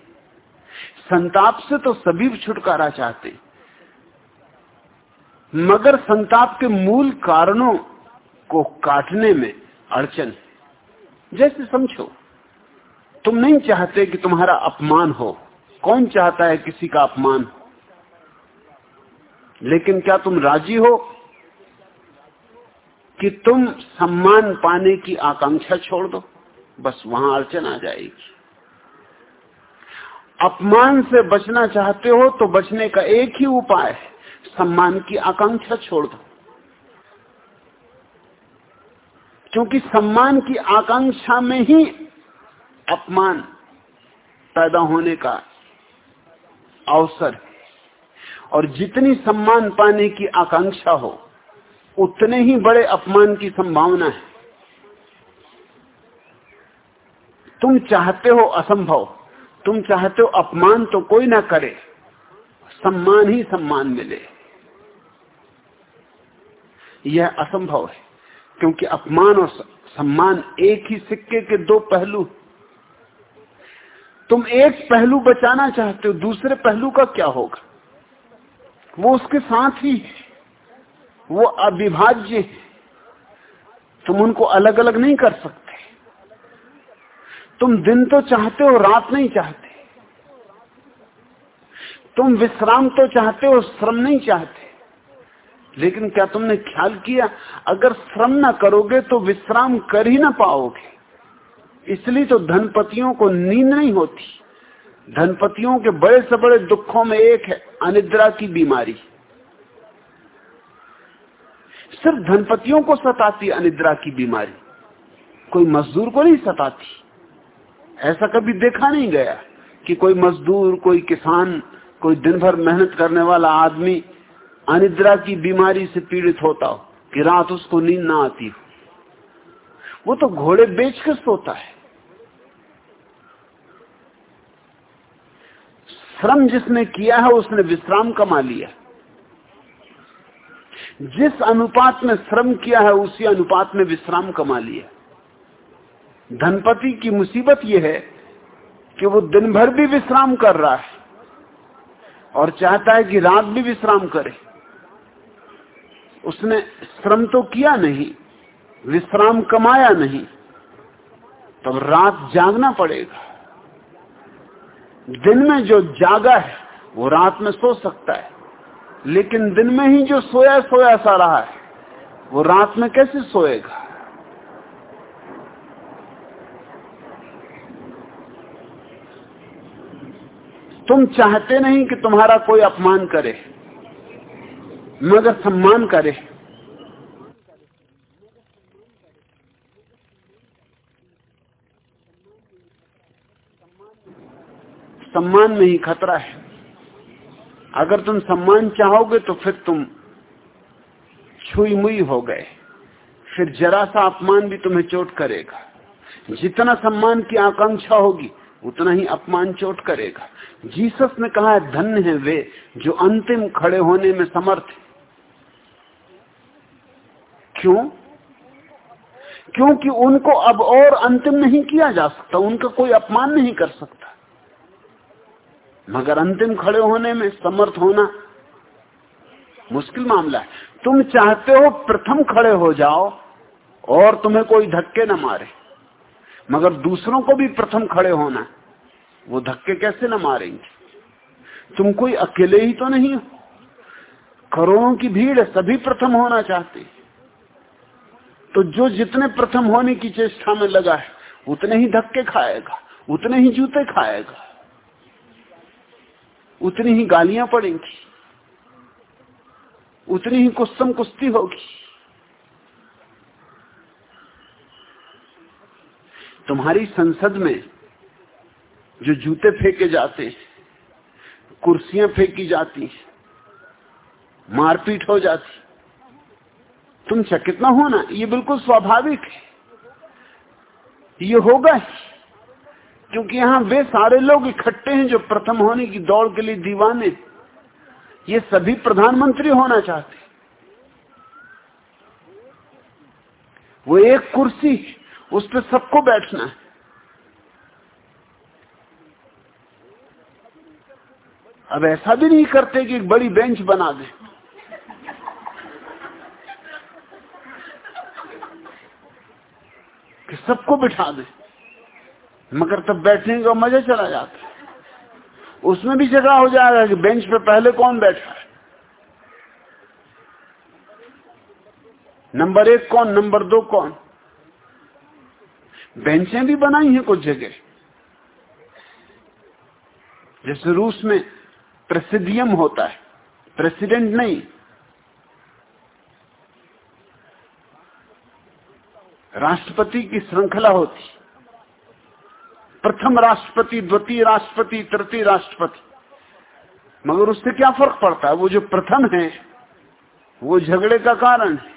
संताप से तो सभी छुटकारा चाहते मगर संताप के मूल कारणों को काटने में अड़चन जैसे समझो, तुम नहीं चाहते कि तुम्हारा अपमान हो। कौन चाहता है किसी का अपमान हो? लेकिन क्या तुम राज़ी हो कि तुम सम्मान पाने की आकांक्षा छोड़ दो? बस वहाँ अड़चन आ जाएगी। अपमान से बचना चाहते हो तो बचने का एक ही उपाय है। सम्मान की आकांक्षा छोड़ दो। क्योंकि सम्मान की आकांक्षा में ही अपमान पैदा होने का अवसर है। और जितनी सम्मान पाने की आकांक्षा हो, उतने ही बड़े अपमान की संभावना है। तुम चाहते हो असंभव, तुम चाहते हो अपमान तो कोई ना करे, सम्मान ही सम्मान मिले। यह असंभव है। क्योंकि अपमान और सम्मान एक ही सिक्के के दो पहलू। तुम एक पहलू बचाना चाहते हो, दूसरे पहलू का क्या होगा? वो उसके साथ ही वो अविभाज्य है। तुम उनको अलग अलग नहीं कर सकते। तुम दिन तो चाहते हो, रात नहीं चाहते। तुम विश्राम तो चाहते हो, श्रम नहीं चाहते। लेकिन क्या तुमने ख्याल किया? अगर श्रम ना करोगे तो विश्राम कर ही ना पाओगे। इसलिए तो धनपतियों को नींद नहीं होती। धनपतियों के बड़े से बड़े दुखों में एक है, अनिद्रा की बीमारी। सिर्फ़ धनपतियों को सताती अनिद्रा की बीमारी। कोई मजदूर को नहीं सताती। ऐसा कभी देखा नहीं गया कि कोई मजदूर, कोई किसान, कोई दिन भर मेहनत करने वाला आदमी अनिद्रा की बीमारी से पीड़ित होता हो, कि रात उसको नींद ना आती हो। वो तो घोड़े बेच कर सोता है। श्रम जिसने किया है, उसने विश्राम कमा लिया। जिस अनुपात में श्रम किया है, उसी अनुपात में विश्राम कमा लिया। धनपति की मुसीबत यह है कि वो दिन भर भी विश्राम कर रहा है और चाहता है कि रात भी विश्राम करे। उसने श्रम तो किया नहीं, विश्राम कमाया नहीं, तब रात जागना पड़ेगा। दिन में जो जागा है, वो रात में सो सकता है, लेकिन दिन में ही जो सोया सोया सा रहा है, वो रात में कैसे सोएगा? तुम चाहते नहीं कि तुम्हारा कोई अपमान करे। मगर सम्मान करे। सम्मान में ही खतरा है। अगर तुम सम्मान चाहोगे तो फिर तुम छुई मुई हो गए। फिर जरा सा अपमान भी तुम्हें चोट करेगा। जितना सम्मान की आकांक्षा होगी, उतना ही अपमान चोट करेगा। जीसस ने कहा है धन्य है वे जो अंतिम खड़े होने में समर्थ है। क्यों? क्योंकि उनको अब और अंतिम नहीं किया जा सकता, उनका कोई अपमान नहीं कर सकता। मगर अंतिम खड़े होने में समर्थ होना मुश्किल मामला है। तुम चाहते हो प्रथम खड़े हो जाओ और तुम्हें कोई धक्के न मारे, मगर दूसरों को भी प्रथम खड़े होना, वो धक्के कैसे न मारेंगे? तुम कोई अकेले ही तो नहीं हो? करोड़ों की भीड़ है, सभी प्रथम होना चाहते हैं। तो जो जितने प्रथम होने की चेष्टा में लगा है, उतने ही धक्के खाएगा, उतने ही जूते खाएगा, उतनी ही गालियाँ पड़ेंगी, उतनी ही कुस्तम कुश्ती होगी। तुम्हारी संसद में जो जूते फेंके जाते कुर्सियाँ फेंकी जाती मारपीट हो जाती तुम चकित ना होना, ये बिल्कुल स्वाभाविक है। ये होगा ही क्योंकि यहाँ वे सारे लोग इकट्ठे हैं जो प्रथम होने की दौड़ के लिए दीवाने। ये सभी प्रधानमंत्री होना चाहते। वो एक कुर्सी, उस पर सबको बैठना है। अब ऐसा भी नहीं करते कि एक बड़ी बेंच बना दे। कि सबको बिठा दे। मगर तब बैठने का मज़ा चला जाता है। उसमें भी झगड़ा हो जाएगा कि बेंच पे पहले कौन बैठा है? नंबर एक कौन, नंबर दो कौन? बेंचें भी बनाई हैं कुछ जगह। जैसे रूस में प्रेसिडियम होता है। प्रेसिडेंट नहीं राष्ट्रपति की श्रृंखला होती। प्रथम राष्ट्रपति, द्वितीय राष्ट्रपति, तृतीय राष्ट्रपति। मगर उससे क्या फ़र्क पड़ता है? वो जो प्रथम है, वो झगड़े का कारण है।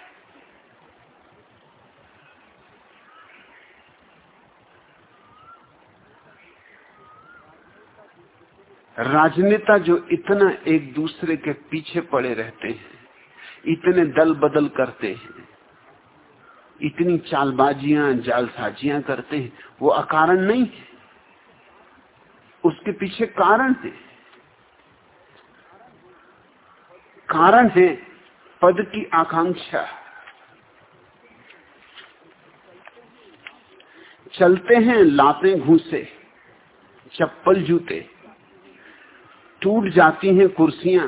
राजनेता जो इतना एक दूसरे के पीछे पड़े रहते हैं, इतने दल बदल करते हैं इतनी चालबाजियाँ, जालसाजियाँ करते हैं। वो अकारण नहीं है उसके पीछे कारण है। कारण है पद की आकांक्षा। चलते हैं, लाते घूसे, चप्पल जूते, टूट जाती हैं कुर्सियाँ।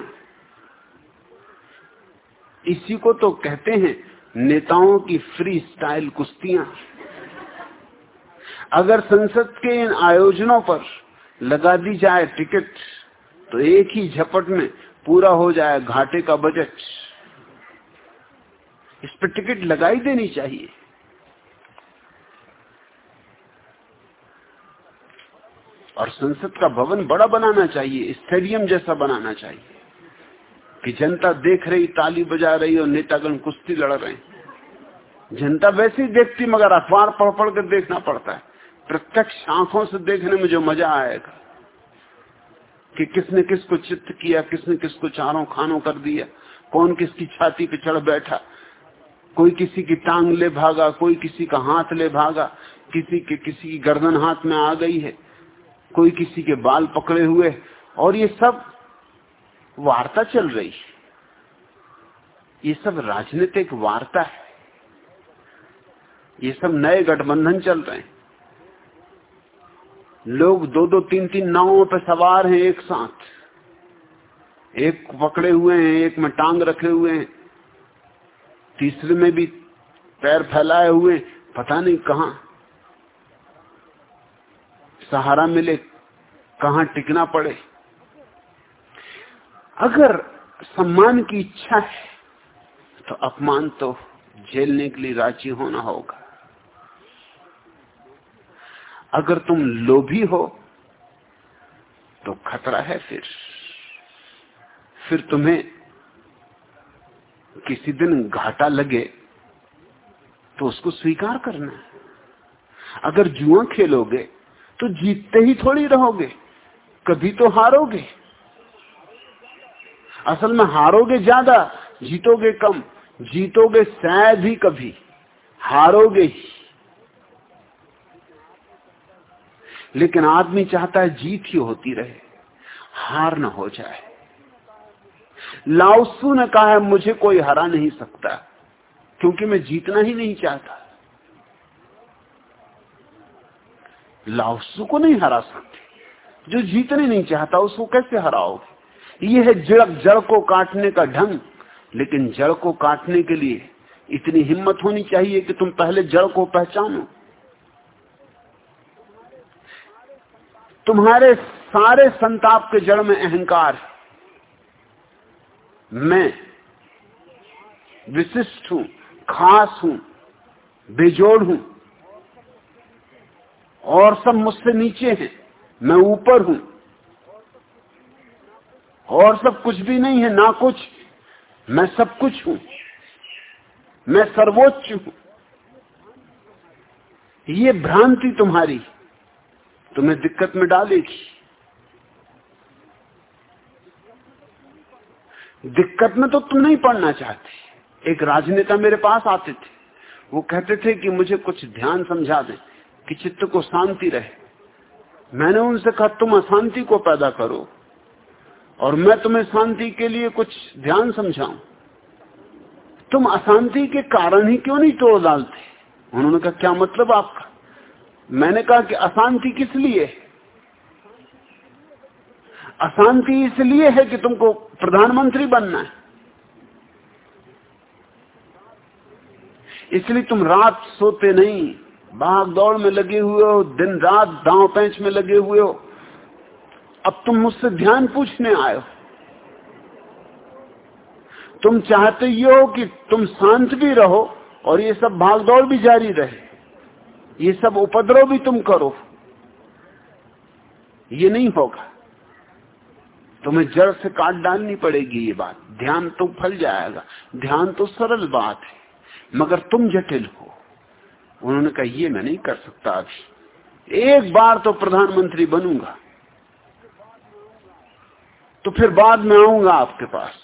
इसी को तो कहते हैं नेताओं की फ्री स्टाइल कुश्तियाँ। अगर संसद के इन आयोजनों पर लगा दी जाए टिकट तो एक ही झपट में पूरा हो जाए घाटे का बजट। इस पर टिकट लगाई देनी चाहिए। और संसद का भवन बड़ा बनाना चाहिए, स्टेडियम जैसा बनाना चाहिए। कि जनता देख रही, ताली बजा रही और नेतागण कुश्ती लड़ रहे हैं। जनता वैसे ही देखती, मगर अखबार पढ़ पढ़ कर देखना पड़ता है। प्रत्यक्ष आँखों से देखने में जो मज़ा आएगा, कि किसने किसको चित्त किया, किसने किसको चारों खानों कर दिया, कौन किसकी छाती पे चढ़ बैठा, कोई किसी की टांग ले भागा, कोई किसी का हाथ ले भागा, किसी के, किसी की गर्दन हाथ में आ गई है, कोई किसी के बाल पकड़े हुए। और ये सब वार्ता चल रही है। ये सब राजनीतिक वार्ता है। ये सब नए गठबंधन चल रहे हैं। लोग दो दो तीन तीन नावों पर सवार हैं एक साथ। एक पकड़े हुए हैं, एक में टांग रखे हुए हैं। तीसरे में भी पैर फैलाए हुए पता नहीं कहा। सहारा मिले, कहा टिकना पड़े। अगर सम्मान की इच्छा है तो अपमान तो झेलने के लिए राज़ी होना होगा। अगर तुम लोभी हो तो खतरा है फिर। फिर तुम्हें किसी दिन घाटा लगे तो उसको स्वीकार करना है। अगर जुआ खेलोगे तो जीतते ही थोड़ी रहोगे, कभी तो हारोगे। असल में हारोगे ज़्यादा, जीतोगे कम, जीतोगे शायद ही कभी, हारोगे ही। लेकिन आदमी चाहता है जीत ही होती रहे, हार न हो जाए। लाउसू ने कहा है, मुझे कोई हरा नहीं सकता, क्योंकि मैं जीतना ही नहीं चाहता। लाउसू को नहीं हरा सकते। जो जीतने नहीं चाहता, उसको कैसे हराओगे? यह है जड़ जड़ को काटने का ढंग। लेकिन जड़ को काटने के लिए इतनी हिम्मत होनी चाहिए कि तुम पहले जड़ को पहचानो। तुम्हारे सारे संताप के जड़ में अहंकार। मैं विशिष्ट हूँ, खास हूँ, बेजोड़ हूँ, और सब मुझसे नीचे हैं। मैं ऊपर हूँ और सब कुछ भी नहीं है, ना कुछ। मैं सब कुछ हूँ। मैं सर्वोच्च हूँ। ये भ्रांति तुम्हारी। तुम्हें दिक्कत में डालेगी। दिक्कत में तो तुम नहीं पढ़ना चाहते। एक राजनेता मेरे पास आते थे। वो कहते थे कि मुझे कुछ ध्यान समझा दें, कि चित्त को शांति रहे। मैंने उनसे कहा, तुम अशांति को पैदा करो। और मैं तुम्हें शांति के लिए कुछ ध्यान समझाऊं। तुम अशांति के कारण ही क्यों नहीं तोड़ डालते? उन्होंने कहा, क्या मतलब आपका? मैंने कहा कि अशांति किस लिए अशांति इसलिए है कि तुमको प्रधानमंत्री बनना है। इसलिए तुम रात सोते नहीं, भाग दौड़ में लगे हुए हो, दिन रात दांव पैंच में लगे हुए हो। अब तुम मुझसे ध्यान पूछने आए हो। तुम चाहते ये हो कि तुम शांत भी रहो और ये सब भागदौड़ भी जारी रहे। ये सब उपद्रव भी तुम करो। ये नहीं होगा। तुम्हें जड़ से काट डालनी पड़ेगी ये बात। ध्यान तो फल जाएगा। ध्यान तो सरल बात है। मगर तुम जटिल हो। उन्होंने कहा, ये मैं नहीं कर सकता अभी। एक बार तो प्रधानमंत्री बनूँगा। तो फिर बाद में आऊँगा आपके पास।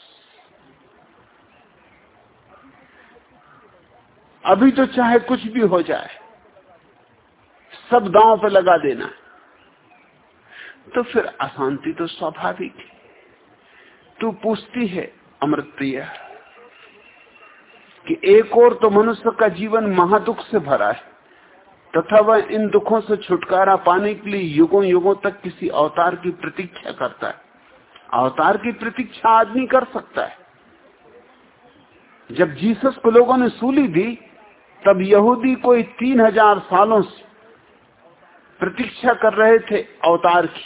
अभी तो चाहे कुछ भी हो जाए, सब दांव पे लगा देना। तो फिर अशांति तो स्वाभाविक है। तू पूछती है अमृत प्रिया कि एक और तो मनुष्य का जीवन महादुख से भरा है, तथा वह इन दुखों से छुटकारा पाने के लिए युगों युगों तक किसी अवतार की प्रतीक्षा करता है। अवतार की प्रतीक्षा आदमी कर सकता है। जब जीसस को लोगों ने सूली दी, तब यहूदी कोई तीन हज़ार सालों से प्रतीक्षा कर रहे थे अवतार की।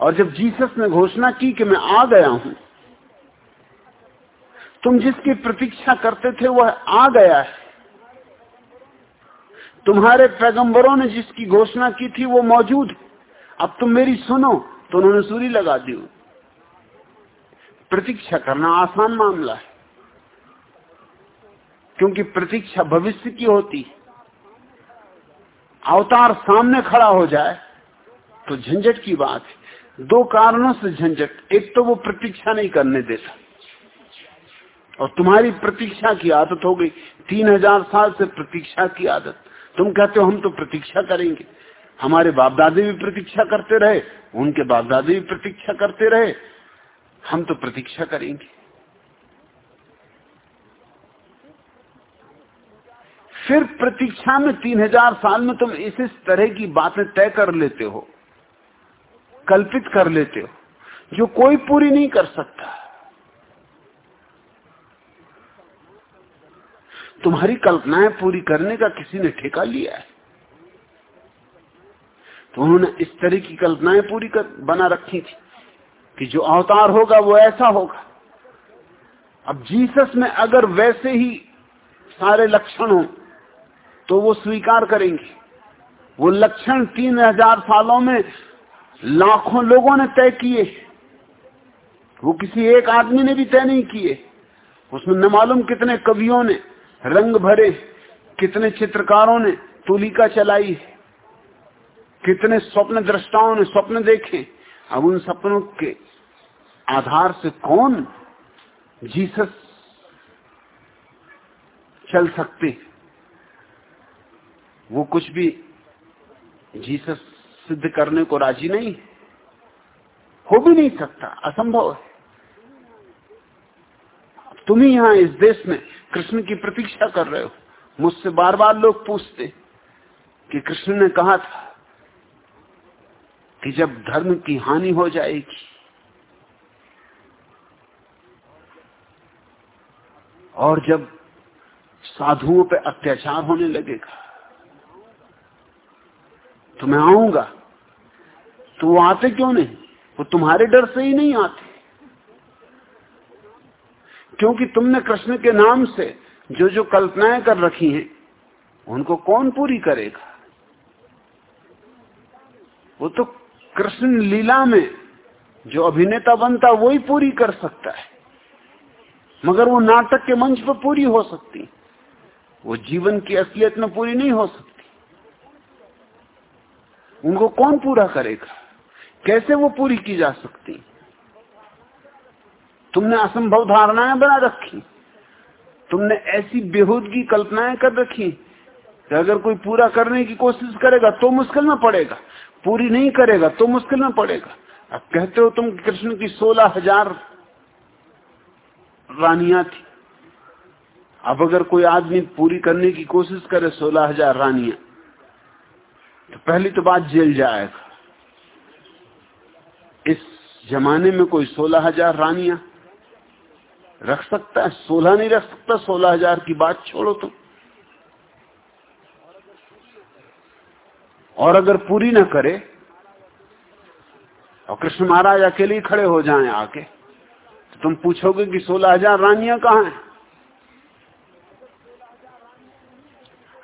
और जब जीसस ने घोषणा की कि मैं आ गया हूँ, तुम जिसकी प्रतीक्षा करते थे वह आ गया है। तुम्हारे पैगंबरों ने जिसकी घोषणा की थी वो मौजूद अब तुम मेरी सुनो तो उन्होंने सूरी लगा दी। प्रतीक्षा करना आसान मामला है। क्योंकि प्रतीक्षा भविष्य की होती अवतार सामने खड़ा हो जाए तो झंझट की बात है। दो कारणों से झंझट। एक तो वो प्रतीक्षा नहीं करने देता। और तुम्हारी प्रतीक्षा की आदत हो गई। तीन हज़ार साल से प्रतीक्षा की आदत। तुम कहते हो, हम तो प्रतीक्षा करेंगे। हमारे बाप दादे भी प्रतीक्षा करते रहे, उनके बाप दादे भी प्रतीक्षा करते रहे। हम तो प्रतीक्षा करेंगे। फिर प्रतीक्षा में तीन हज़ार साल में तुम इस इस तरह की बातें तय कर लेते हो, कल्पित कर लेते हो, जो कोई पूरी नहीं कर सकता। तुम्हारी कल्पनाएँ पूरी करने का किसी ने ठेका लिया है? तो उन्होंने इस तरह की कल्पनाएँ पूरी कर, बना रखी थी कि जो अवतार होगा वो ऐसा होगा। अब जीसस में अगर वैसे ही सारे लक्षण हो तो वो स्वीकार करेंगे। वो लक्षण तीन हज़ार सालों में लाखों लोगों ने तय किए वो किसी एक आदमी ने भी तय नहीं किए। उसमें न मालूम कितने कवियों ने रंग भरे, कितने चित्रकारों ने तुलिका चलाई कितने स्वप्न दृष्टाओं ने स्वप्न देखे। अब उन सपनों के आधार से कौन जीसस चल सकते वो कुछ भी जीसस सिद्ध करने को राज़ी नहीं हो। भी नहीं सकता, असंभव है। तुम ही यहाँ इस देश में कृष्ण की प्रतीक्षा कर रहे हो। मुझसे बार बार लोग पूछते कि कृष्ण ने कहा था कि जब धर्म की हानि हो जाएगी, और जब साधुओं पे अत्याचार होने लगेगा तो मैं आऊँगा। तो वो आते क्यों नहीं? वो तुम्हारे डर से ही नहीं आते। क्योंकि तुमने कृष्ण के नाम से जो जो कल्पनाएँ कर रखी हैं, उनको कौन पूरी करेगा? वो तो कृष्ण लीला में जो अभिनेता बनता वही पूरी कर सकता है। मगर वो नाटक के मंच पर पूरी हो सकती वो जीवन की असलियत में पूरी नहीं हो सकती। उनको कौन पूरा करेगा? कैसे वो पूरी की जा सकती तुमने असंभव धारणाएँ बना रखी। तुमने ऐसी बेहूदगी कल्पनाएँ कर रखी कि अगर कोई पूरा करने की कोशिश करेगा तो मुश्किल में पड़ेगा। पूरी नहीं करेगा तो मुश्किल में पड़ेगा। अब कहते हो तुम कृष्ण की सोलह हज़ार रानियाँ थी। अब अगर कोई आदमी पूरी करने की कोशिश करे सोलह हज़ार रानियाँ तो पहली तो बात जेल जाएगा। इस जमाने में कोई सोलह हज़ार रानियाँ रख सकता है, सोलह नहीं रख सकता, सोलह हज़ार की बात छोड़ो तुम। और अगर पूरी ना करे, और कृष्ण महाराज अकेले ही खड़े हो जाएँ आके तो तुम पूछोगे कि सोलह हज़ार रानियाँ कहाँ हैं?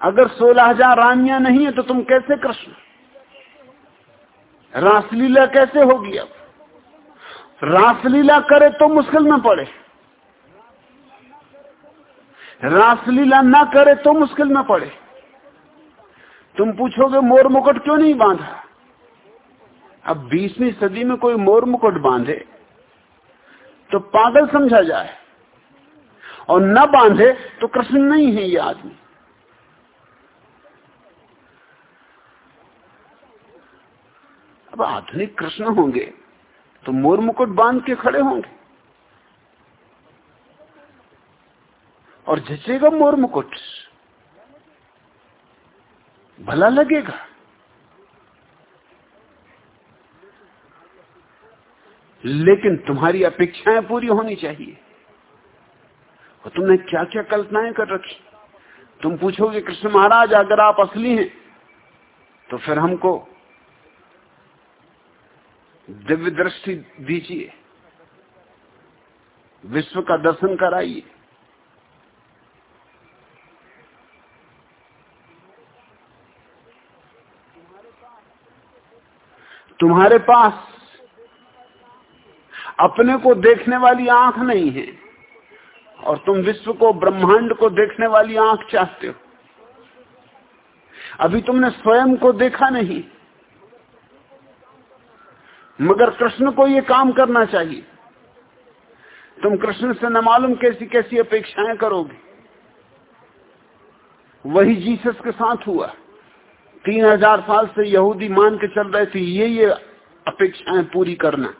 अगर सोलह हज़ार रानियाँ नहीं है तो तुम कैसे कृष्ण? रासलीला कैसे होगी अब? रासलीला करे तो मुश्किल में पड़े। रासलीला ना करे तो मुश्किल में पड़े। तुम पूछोगे, मोर मुकुट क्यों नहीं बांधा? अब बीसवीं सदी में कोई मोर मुकुट बांधे तो पागल समझा जाए। और न बांधे तो कृष्ण नहीं है ये आदमी। अब आधुनिक कृष्ण होंगे तो मोर मुकुट बाँध के खड़े होंगे। और जचेगा मोर मुकुट। भला लगेगा। लेकिन तुम्हारी अपेक्षाएँ पूरी होनी चाहिए। और तुमने क्या क्या कल्पनाएँ कर रखी? तुम पूछोगे, कृष्ण महाराज, अगर आप असली हैं तो फिर हमको दिव्य दृष्टि दीजिए। विश्व का दर्शन कराइए। तुम्हारे पास अपने को देखने वाली आँख नहीं है और तुम विश्व को, ब्रह्मांड को देखने वाली आँख चाहते हो। अभी तुमने स्वयं को देखा नहीं, मगर कृष्ण को यह काम करना चाहिए। तुम कृष्ण से न मालूम कैसी कैसी अपेक्षाएँ करोगे। वही जीसस के साथ हुआ। तीन हज़ार साल से यहूदी मान के चल रहे थे, ये ये अपेक्षाएँ पूरी करना।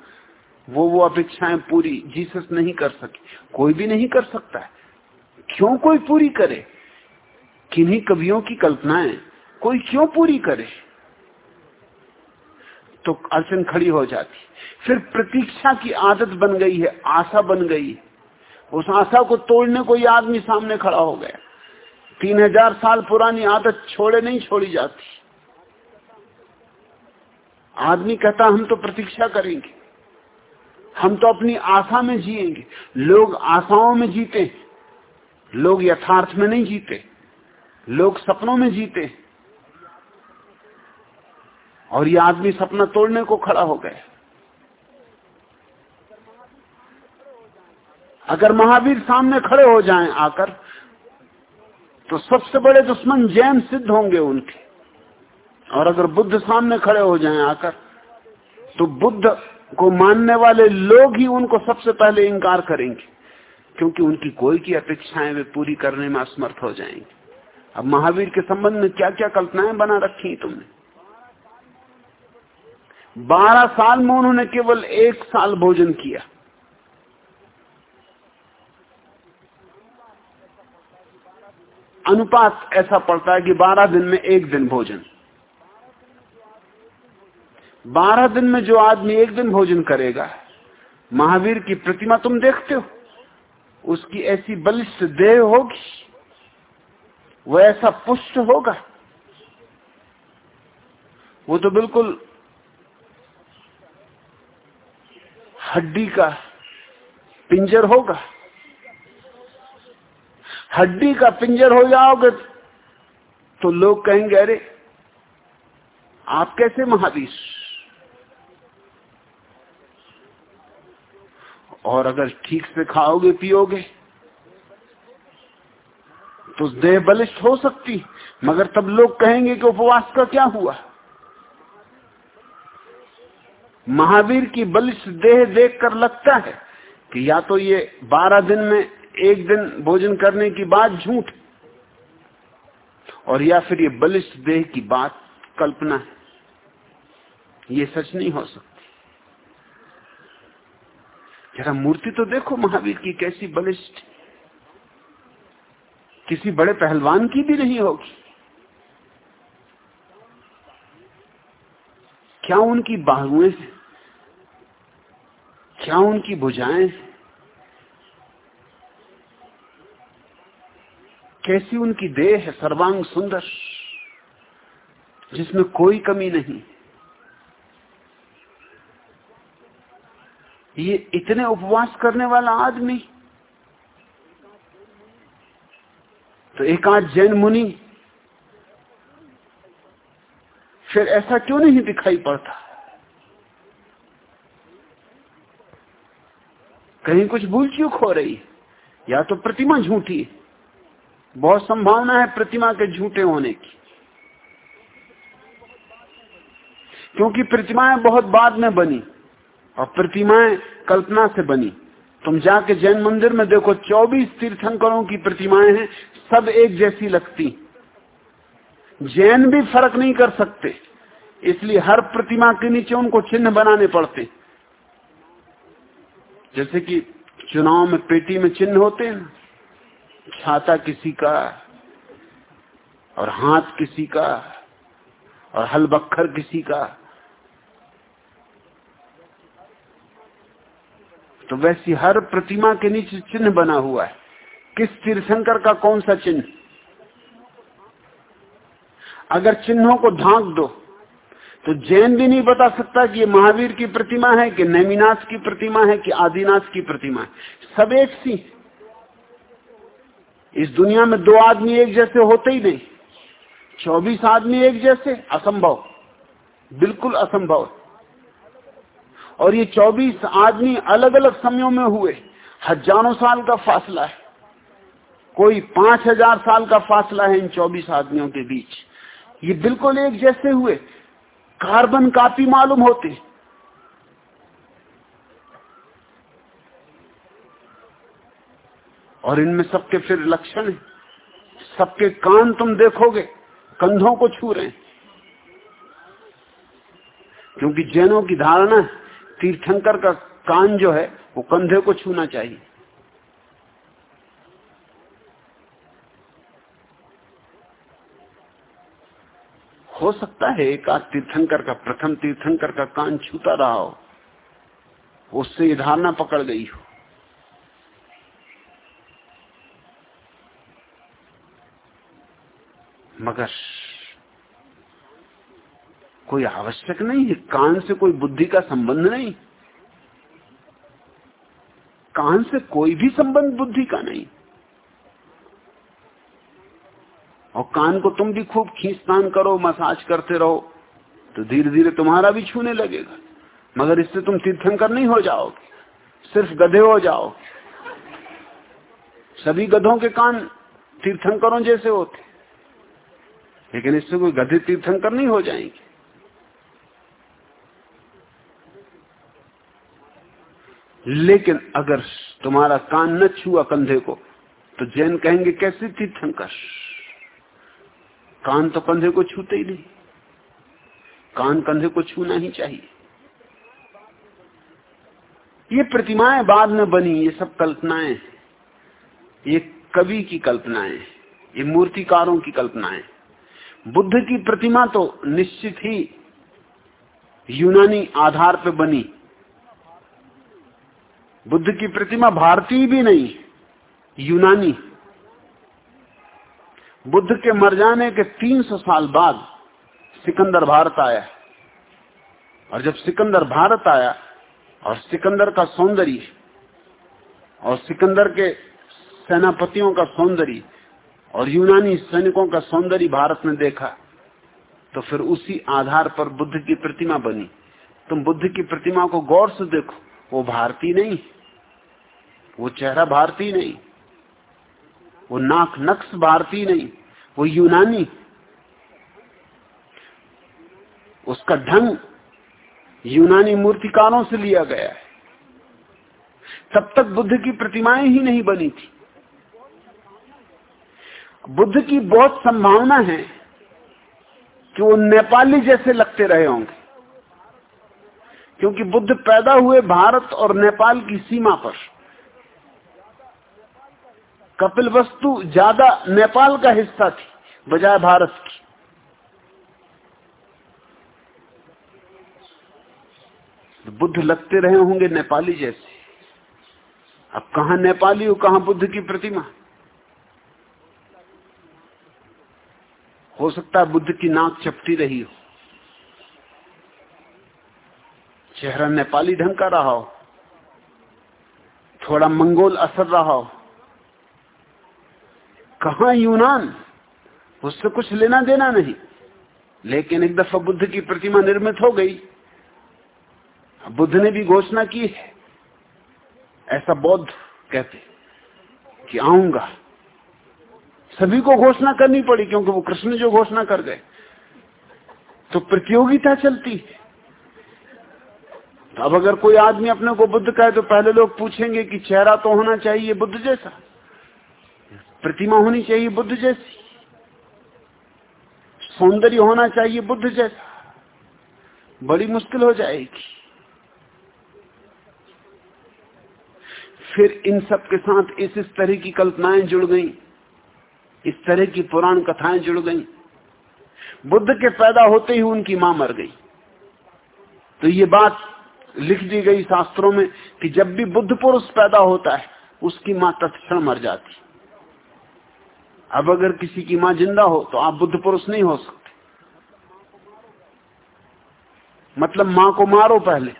वो वो अपेक्षाएँ पूरी जीसस नहीं कर सके। कोई भी नहीं कर सकता है। क्यों कोई पूरी करे? किन्हीं कवियों की कल्पनाएँ कोई क्यों पूरी करे? तो अड़चन खड़ी हो जाती। फिर प्रतीक्षा की आदत बन गई है, आशा बन गई उस आशा को तोड़ने को आदमी सामने खड़ा हो गया। तीन हज़ार साल पुरानी आदत छोड़े नहीं छोड़ी जाती। आदमी कहता, हम तो प्रतीक्षा करेंगे। हम तो अपनी आशा में जिएँगे। लोग आशाओं में जीते लोग यथार्थ में नहीं जीते। लोग सपनों में जीते और ये आदमी सपना तोड़ने को खड़ा हो गया। अगर महावीर सामने खड़े हो जाएँ आकर तो सबसे बड़े दुश्मन जैन सिद्ध होंगे उनके। और अगर बुद्ध सामने खड़े हो जाएँ आकर तो बुद्ध को मानने वाले लोग ही उनको सबसे पहले इंकार करेंगे, क्योंकि उनकी कोई की अपेक्षाएँ वे पूरी करने में असमर्थ हो जाएँगे। अब महावीर के संबंध में क्या क्या कल्पनाएँ बना रखी तुमने? बारह साल में उन्होंने केवल एक साल भोजन किया। अनुपात ऐसा पड़ता है कि बारह दिन में एक दिन भोजन। बारह दिन में जो आदमी एक दिन भोजन करेगा, महावीर की प्रतिमा तुम देखते हो, उसकी ऐसी बलिष्ठ देह होगी, वो ऐसा पुष्ट होगा। वो तो बिल्कुल हड्डी का पिंजर होगा। हड्डी का पिंजर हो जाओगे तो लोग कहेंगे, अरे, आप कैसे महावीर? और अगर ठीक से खाओगे, पियोगे तो देह बलिष्ठ हो सकती मगर तब लोग कहेंगे कि उपवास का क्या हुआ? महावीर की बलिष्ठ देह देखकर लगता है कि या तो ये बारह दिन में एक दिन भोजन करने की बात झूठ। और या फिर ये बलिष्ठ देह की बात कल्पना है। ये सच नहीं हो सकती। जरा मूर्ति तो देखो महावीर की कैसी बलिष्ठ। किसी बड़े पहलवान की भी नहीं होगी। क्या उनकी बाहुएँ क्या उनकी भुजाएँ कैसी उनकी देह है, सर्वांग सुंदर, जिसमें कोई कमी नहीं। ये इतने उपवास करने वाला आदमी तो एक आध जैन मुनि, फिर ऐसा क्यों नहीं दिखाई पड़ता? कहीं कुछ भूल चूक हो रही या तो प्रतिमा झूठी है। बहुत संभावना है प्रतिमा के झूठे होने की। क्योंकि प्रतिमाएँ बहुत बाद में बनी और प्रतिमाएँ कल्पना से बनी। तुम जाके जैन मंदिर में देखो 24 तीर्थंकरों की प्रतिमाएँ हैं, सब एक जैसी लगती। जैन भी फ़र्क नहीं कर सकते, इसलिए हर प्रतिमा के नीचे उनको चिन्ह बनाने पड़ते। जैसे कि चुनाव में पेटी में चिन्ह होते हैं छाता किसी का, और हाथ किसी का, और हलबक्खर किसी का तो वैसी हर प्रतिमा के नीचे चिन्ह बना हुआ है। किस तीर्थंकर का कौन सा चिन्ह? अगर चिन्हों को ढांक दो तो जैन भी नहीं बता सकता कि ये महावीर की प्रतिमा है, कि नैमीनाथ की प्रतिमा है, कि आदिनाथ की प्रतिमा है। सब एक सी इस दुनिया में दो आदमी एक जैसे होते ही नहीं। चौबीस आदमी एक जैसे, असंभव। बिल्कुल असंभव और ये 24 आदमी अलग अलग समयों में हुए। हज़ारों साल का फासला है। कोई पाँच हज़ार साल का फासला है इन 24 आदमियों के बीच। ये बिल्कुल एक जैसे हुए। कार्बन कापी मालूम होते। और इनमें सबके फिर लक्षण है। सबके कान तुम देखोगे, कंधों को छू रहे हैं। क्योंकि जैनों की धारणा तीर्थंकर का कान जो है, वो कंधे को छूना चाहिए। हो सकता है एक आध तीर्थंकर का, प्रथम तीर्थंकर का कान छूता रहा हो। उससे ये धारणा पकड़ गई हो। मगर कोई आवश्यक नहीं है। कान से कोई बुद्धि का संबंध नहीं। कान से कोई भी संबंध बुद्धि का नहीं। और कान को तुम भी खूब खींचतान करो, मसाज करते रहो तो धीरे धीरे तुम्हारा भी छूने लगेगा। मगर इससे तुम तीर्थंकर नहीं हो जाओगे। सिर्फ़ गधे हो जाओ सभी गधों के कान तीर्थंकरों जैसे होते। लेकिन इससे कोई गधे तीर्थंकर नहीं हो जाएँगे। लेकिन अगर तुम्हारा कान न छुआ कंधे को तो जैन कहेंगे, कैसे तीर्थंकर? कान तो कंधे को छूते ही नहीं। कान कंधे को छूना ही चाहिए। ये प्रतिमाएँ बाद में बनी, ये सब कल्पनाएँ ये कवि की कल्पनाएँ ये मूर्तिकारों की कल्पनाएँ बुद्ध की प्रतिमा तो निश्चित ही यूनानी आधार पर बनी। बुद्ध की प्रतिमा भारतीय भी नहीं, यूनानी। बुद्ध के मर जाने के 300 साल बाद सिकंदर भारत आया। और जब सिकंदर भारत आया और सिकंदर का सौंदर्य और सिकंदर के सेनापतियों का सौंदर्य और यूनानी सैनिकों का सौंदर्य भारत में देखा तो फिर उसी आधार पर बुद्ध की प्रतिमा बनी। तुम बुद्ध की प्रतिमा को गौर से देखो, वो भारतीय नहीं, वो चेहरा भारतीय नहीं, वो नाक नक्श भारतीय नहीं, वो यूनानी। उसका ढंग यूनानी मूर्तिकारों से लिया गया है। तब तक बुद्ध की प्रतिमाएँ ही नहीं बनी थी। बुद्ध की बहुत संभावना है कि वो नेपाली जैसे लगते रहे होंगे। क्योंकि बुद्ध पैदा हुए भारत और नेपाल की सीमा पर। कपिल वस्तु ज़्यादा नेपाल का हिस्सा थी, बजाय भारत की। बुद्ध लगते रहे होंगे नेपाली जैसे। अब कहा नेपाली हो कहा बुद्ध की प्रतिमा? हो सकता है बुद्ध की नाक चपटी रही हो। चेहरा नेपाली ढंग का रहा हो। थोड़ा मंगोल असर रहा हो। कहा यूनान? उससे कुछ लेना देना नहीं। लेकिन एक दफ़ा बुद्ध की प्रतिमा निर्मित हो गई। बुद्ध ने भी घोषणा की है। ऐसा बौद्ध कहते कि आऊँगा। सभी को घोषणा करनी पड़ी क्योंकि वो कृष्ण जो घोषणा कर गए। तो प्रतियोगिता चलती है। तो अब अगर कोई आदमी अपने को बुद्ध कहे तो पहले लोग पूछेंगे कि चेहरा तो होना चाहिए बुद्ध जैसा। प्रतिमा होनी चाहिए बुद्ध जैसी। सौंदर्य होना चाहिए बुद्ध जैसा। बड़ी मुश्किल हो जाएगी। फिर इन सब के साथ इस इस तरह की कल्पनाएँ जुड़ गई। इस तरह की पुराण कथाएँ जुड़ गई। बुद्ध के पैदा होते ही उनकी माँ मर गई। तो ये बात लिख दी गई शास्त्रों में कि जब भी बुद्ध पुरुष पैदा होता है, उसकी माँ तत्क्षण मर जाती। अब अगर किसी की माँ ज़िंदा हो तो आप बुद्ध पुरुष नहीं हो सकते। मतलब माँ को मारो पहले,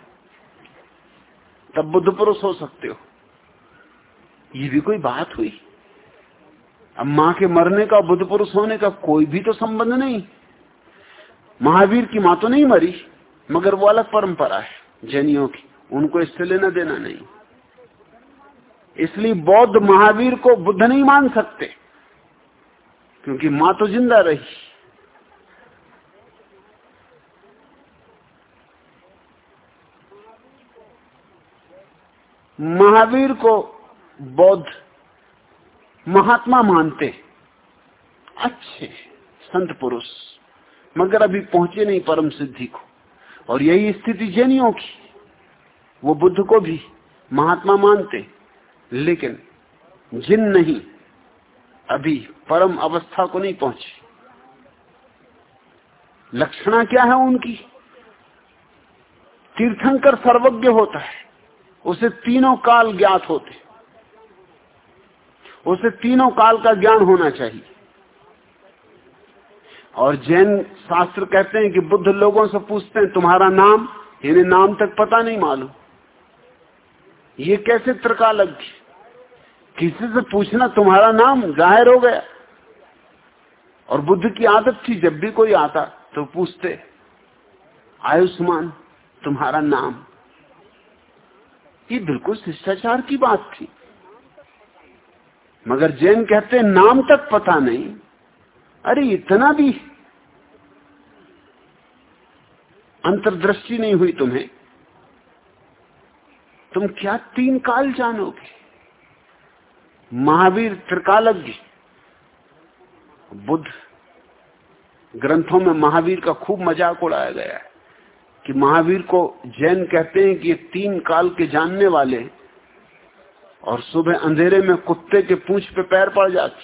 तब बुद्ध पुरुष हो सकते हो। ये भी कोई बात हुई? अब माँ के मरने का, बुद्ध पुरुष होने का कोई भी तो संबंध नहीं। महावीर की माँ तो नहीं मरी, मगर वो अलग परंपरा है, जैनियों की। उनको इससे लेना देना नहीं। इसलिए बौद्ध महावीर को बुद्ध नहीं मान सकते, क्योंकि माँ तो ज़िंदा रही। महावीर को बौद्ध महात्मा मानते अच्छे संत पुरुष, मगर अभी पहुँचे नहीं परम सिद्धि को। और यही स्थिति जैनियों की, वो बुद्ध को भी महात्मा मानते लेकिन जिन नहीं, अभी परम अवस्था को नहीं पहुँचे। लक्षणा क्या है उनकी? तीर्थंकर सर्वज्ञ होता है, उसे तीनों काल ज्ञात होते उसे तीनों काल का ज्ञान होना चाहिए। और जैन शास्त्र कहते हैं कि बुद्ध लोगों से पूछते हैं, तुम्हारा नाम? इन्हें नाम तक पता नहीं मालूम। ये कैसे त्रका लग किसी से पूछना, तुम्हारा नाम ज़ाहिर हो गया। और बुद्ध की आदत थी, जब भी कोई आता तो पूछते, आयुष्मान, तुम्हारा नाम? ये बिल्कुल शिष्टाचार की बात थी। मगर जैन कहते नाम तक पता नहीं। अरे, इतना भी अंतर्दृष्टि नहीं हुई तुम्हें। तुम क्या तीन काल जानोगे? महावीर त्रिकालज्ञ, बुद्ध ग्रंथों में महावीर का खूब मज़ाक उड़ाया गया है कि महावीर को जैन कहते हैं कि ये तीन काल के जानने वाले और सुबह अंधेरे में कुत्ते के पूछ पे पैर पड़ जाती,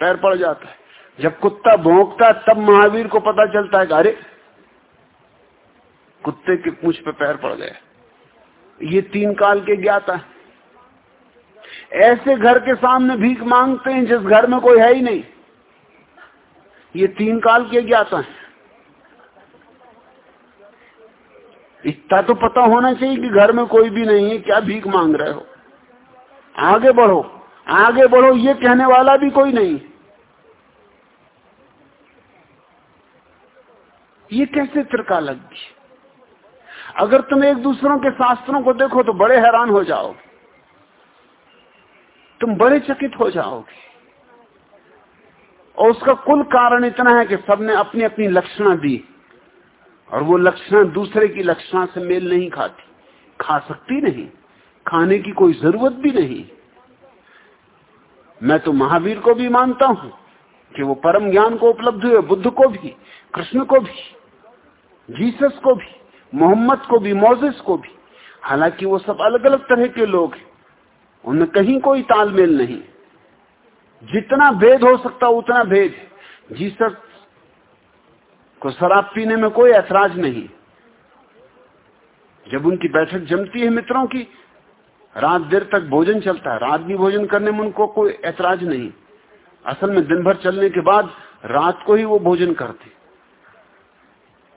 पैर पड़ जाता है। जब कुत्ता भोंकता तब महावीर को पता चलता है अरे, कुत्ते के पूछ पे पैर पड़ गए ये तीन काल के ज्ञाता है। ऐसे घर के सामने भीख मांगते हैं जिस घर में कोई है ही नहीं। ये तीन काल के ज्ञाता है। इतना तो पता होना चाहिए कि घर में कोई भी नहीं है, क्या भीख मांग रहे हो? आगे बढ़ो। आगे बढ़ो, ये कहने वाला भी कोई नहीं। ये कैसे त्रिका लग गई अगर तुम एक दूसरों के शास्त्रों को देखो तो बड़े हैरान हो जाओगे। तुम बड़े चकित हो जाओगे। और उसका कुल कारण इतना है कि सबने अपनी अपनी लक्षणा दी। और वो लक्षणा दूसरे की लक्षणा से मेल नहीं खाती। खा सकती नहीं। खाने की कोई ज़रूरत भी नहीं। मैं तो महावीर को भी मानता हूँ कि वो परम ज्ञान को उपलब्ध हुए, बुद्ध को भी, कृष्ण को भी, जीसस को भी, मोहम्मद को भी मोजिस को भी। हालाँकि वो सब अलग अलग तरह के लोग हैं। उनमें कहीं कोई तालमेल नहीं। जितना भेद हो सकता उतना भेद जीसस को शराब पीने में कोई ऐतराज नहीं। जब उनकी बैठक जमती है मित्रों की रात देर तक भोजन चलता है। रात भी भोजन करने में उनको कोई ऐतराज नहीं। असल में दिन भर चलने के बाद रात को ही वो भोजन करते।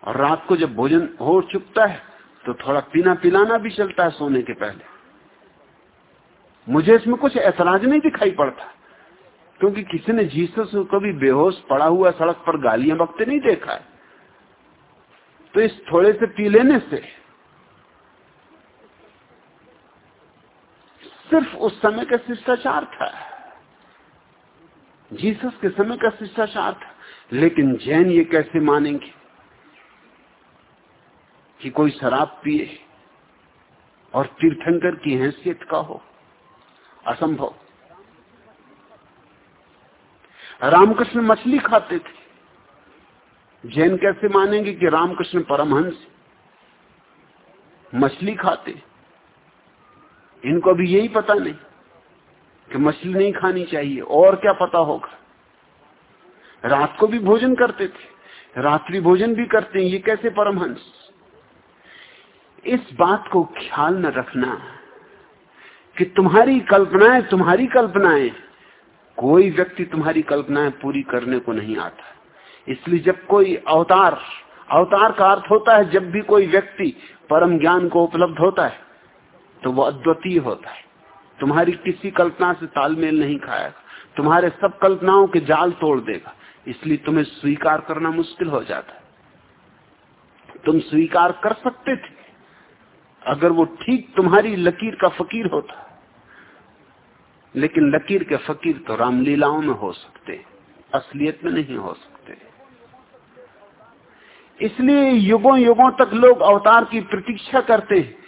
और रात को जब भोजन हो चुकता है तो थोड़ा पीना पिलाना भी चलता है सोने के पहले। मुझे इसमें कुछ ऐतराज नहीं दिखाई पड़ता, क्योंकि किसी ने जीसस को कभी बेहोश पड़ा हुआ सड़क पर गालियाँ बकते नहीं देखा है। तो इस थोड़े से पी लेने से सिर्फ़ उस समय का शिष्टाचार था। जीसस के समय का शिष्टाचार था। लेकिन जैन ये कैसे मानेंगे कि कोई शराब पिए और तीर्थंकर की हैसियत का हो? असंभव। रामकृष्ण मछली खाते थे। जैन कैसे मानेंगे कि रामकृष्ण परमहंस मछली खाते? इनको भी यही पता नहीं कि मछली नहीं खानी चाहिए। और क्या पता होगा? रात को भी भोजन करते थे, रात्रि भोजन भी करते हैं, ये कैसे परमहंस? इस बात को ख्याल न रखना कि तुम्हारी कल्पनाएँ तुम्हारी कल्पनाएँ, कोई व्यक्ति तुम्हारी कल्पनाएँ पूरी करने को नहीं आता। इसलिए जब कोई अवतार अवतार का अर्थ होता है जब भी कोई व्यक्ति परम ज्ञान को उपलब्ध होता है तो वो अद्वितीय होता है। तुम्हारी किसी कल्पना से तालमेल नहीं खाएगा तुम्हारे सब कल्पनाओं के जाल तोड़ देगा। इसलिए तुम्हें स्वीकार करना मुश्किल हो जाता है। तुम स्वीकार कर सकते थे, अगर वो ठीक तुम्हारी लकीर का फकीर होता। लेकिन लकीर के फकीर तो रामलीलाओं में हो सकते, असलियत में नहीं हो सकते। इसलिए युगों युगों तक लोग अवतार की प्रतीक्षा करते हैं।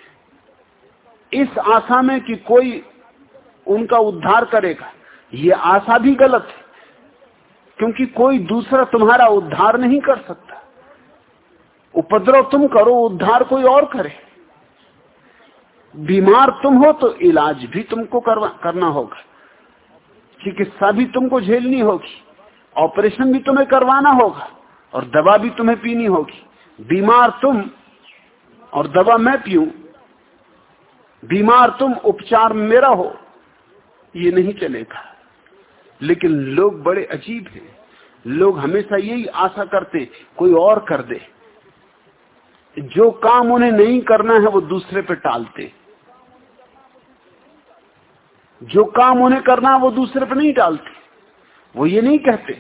इस आशा में कि कोई उनका उद्धार करेगा। ये आशा भी गलत है, क्योंकि कोई दूसरा तुम्हारा उद्धार नहीं कर सकता। उपद्रव तुम करो, उद्धार कोई और करे। बीमार तुम हो तो इलाज भी तुमको करना होगा। चिकित्सा भी तुमको झेलनी होगी। ऑपरेशन भी तुम्हें करवाना होगा और दवा भी तुम्हें पीनी होगी। बीमार तुम और दवा मैं पीऊं बीमार तुम, उपचार मेरा हो। ये नहीं चलेगा। लेकिन लोग बड़े अजीब हैं। लोग हमेशा यही आशा करते कोई और कर दे। जो काम उन्हें नहीं करना है, वो दूसरे पे टालते जो काम उन्हें करना है, वो दूसरे पे नहीं टालते वो ये नहीं कहते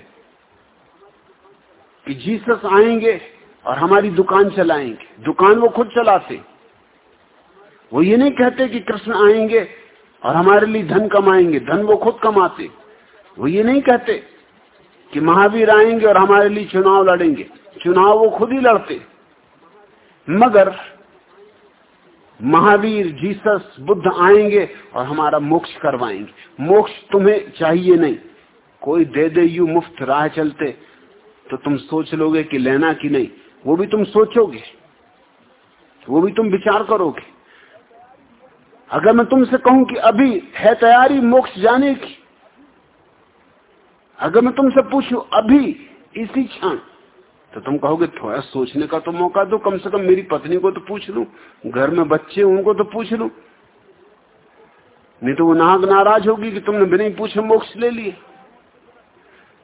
कि जीसस आएँगे और हमारी दुकान चलाएँगे। दुकान वो खुद चलाते। वो ये नहीं कहते कि कृष्ण आएँगे और हमारे लिए धन कमाएँगे, धन वो खुद कमाते। वो ये नहीं कहते कि महावीर आएँगे और हमारे लिए चुनाव लड़ेंगे। चुनाव वो खुद ही लड़ते। मगर महावीर, जीसस, बुद्ध आएँगे और हमारा मोक्ष करवाएँगे। मोक्ष तुम्हें चाहिए नहीं। कोई दे दे यू मुफ़्त राह चलते तो तुम सोच लोगे कि लेना कि नहीं। वो भी तुम सोचोगे। वो भी तुम विचार करोगे। अगर मैं तुमसे कहूँ कि अभी है तैयारी मोक्ष जाने की, अगर मैं तुमसे पूछूँ अभी इसी क्षण तो तुम कहोगे, थोड़ा सोचने का तो मौका दो, कम से कम मेरी पत्नी को तो पूछ लू, घर में बच्चे उनको तो पूछ लू। नहीं तो वो नाग नाराज़ होगी कि तुमने बिना पूछे मोक्ष ले लिए।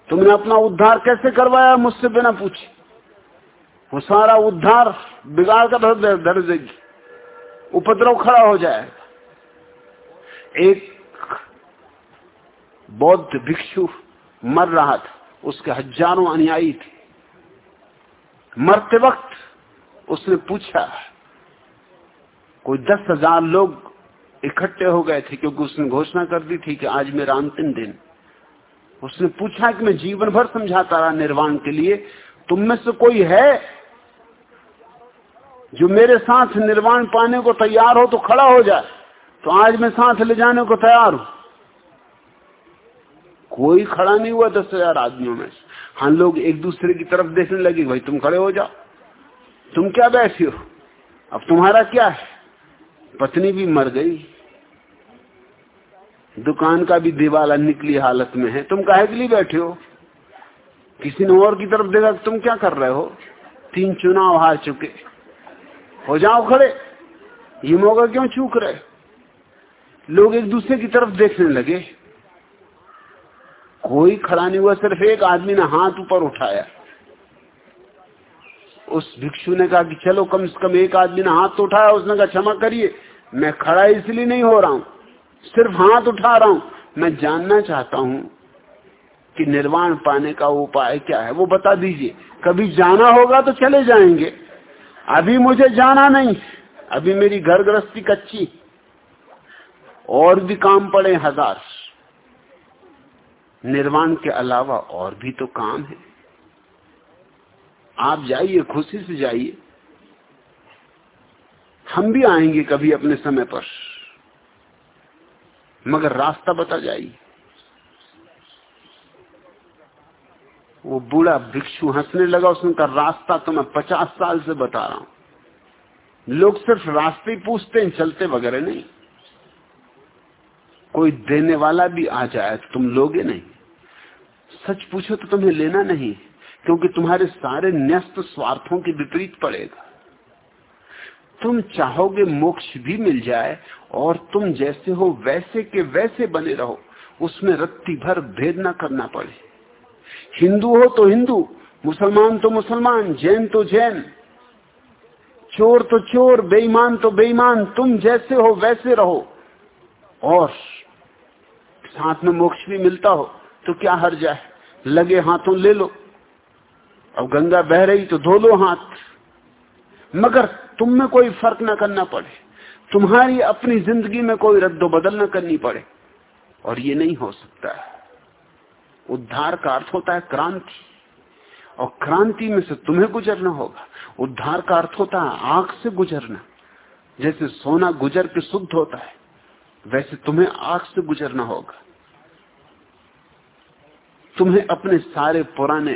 तुमने अपना उद्धार कैसे करवाया, मुझसे बिना पूछे? वो सारा उद्धार बिगाड़ कर धर देगी। उपद्रव खड़ा हो जाएगा एक बौद्ध भिक्षु मर रहा था। उसके हज़ारों अनुयायी थे। मरते वक्त उसने पूछा, कोई दस हज़ार लोग इकट्ठे हो गए थे क्योंकि उसने घोषणा कर दी थी कि आज मेरा अंतिम दिन। उसने पूछा कि मैं जीवन भर समझाता रहा निर्वाण के लिए, तुम में से कोई है जो मेरे साथ निर्वाण पाने को तैयार हो तो खड़ा हो जाए? तो आज मैं साथ ले जाने को तैयार हूँ। कोई खड़ा नहीं हुआ दस हज़ार आदमियों में हम लोग एक दूसरे की तरफ़ देखने लगे, भाई, तुम खड़े हो जाओ। तुम क्या बैठे हो? अब तुम्हारा क्या है? पत्नी भी मर गई। दुकान का भी दिवाला निकली हालत में है। तुम काहे के लिए बैठे हो? किसी ने और की तरफ़ देखा तुम क्या कर रहे हो? तीन चुनाव हार चुके। हो जाओ खड़े। ये मौका क्यों चूक रहे? लोग एक दूसरे की तरफ़ देखने लगे। कोई खड़ा नहीं हुआ, सिर्फ़ एक आदमी ने हाथ ऊपर उठाया। उस भिक्षु ने कहा कि चलो, कम से कम एक आदमी ने हाथ तो उठाया, उसने कहा, क्षमा करिए, मैं खड़ा इसलिए नहीं हो रहा हूँ, सिर्फ़ हाथ उठा रहा हूँ। मैं जानना चाहता हूँ कि निर्वाण पाने का उपाय क्या है, वो बता दीजिए। कभी जाना होगा तो चले जाएँगे। अभी मुझे जाना नहीं, अभी मेरी घर गृहस्थी कच्ची। और भी काम पड़े हज़ार। निर्वाण के अलावा और भी तो काम है। आप जाइए, खुशी से जाइए। हम भी आएँगे कभी अपने समय पर। मगर रास्ता बता जाइए। वो बूढ़ा भिक्षु हंसने लगा, उसने कहा, रास्ता तो मैं पचास साल से बता रहा हूँ। लोग सिर्फ़ रास्ते पूछते हैं, चलते वगैरह नहीं। कोई देने वाला भी आ जाए तो तुम लोगे नहीं। सच पूछो तो तुम्हें लेना नहीं, क्योंकि तुम्हारे सारे न्यस्त स्वार्थों के विपरीत पड़ेगा। तुम चाहोगे मोक्ष भी मिल जाए और तुम जैसे हो वैसे के वैसे बने रहो, उसमें रत्ती भर भेद न करना पड़े। हिंदू हो तो हिंदू, मुसलमान तो मुसलमान, जैन तो जैन, चोर तो चोर, बेईमान तो बेईमान, तुम जैसे हो वैसे रहो। और साथ में मोक्ष भी मिलता हो तो क्या हर जाए? लगे हाथों ले लो। अब गंगा बह रही तो धो लो हाथ। मगर तुम में कोई फ़र्क ना करना पड़े। तुम्हारी अपनी ज़िंदगी में कोई रद्दो बदल न करनी पड़े। और ये नहीं हो सकता। है उद्धार का अर्थ होता है क्रांति। और क्रांति में से तुम्हें गुजरना होगा। उद्धार का अर्थ होता है आँख से गुजरना। जैसे सोना गुजर के शुद्ध होता है। वैसे तुम्हें आँख से गुजरना होगा। तुम्हें अपने सारे पुराने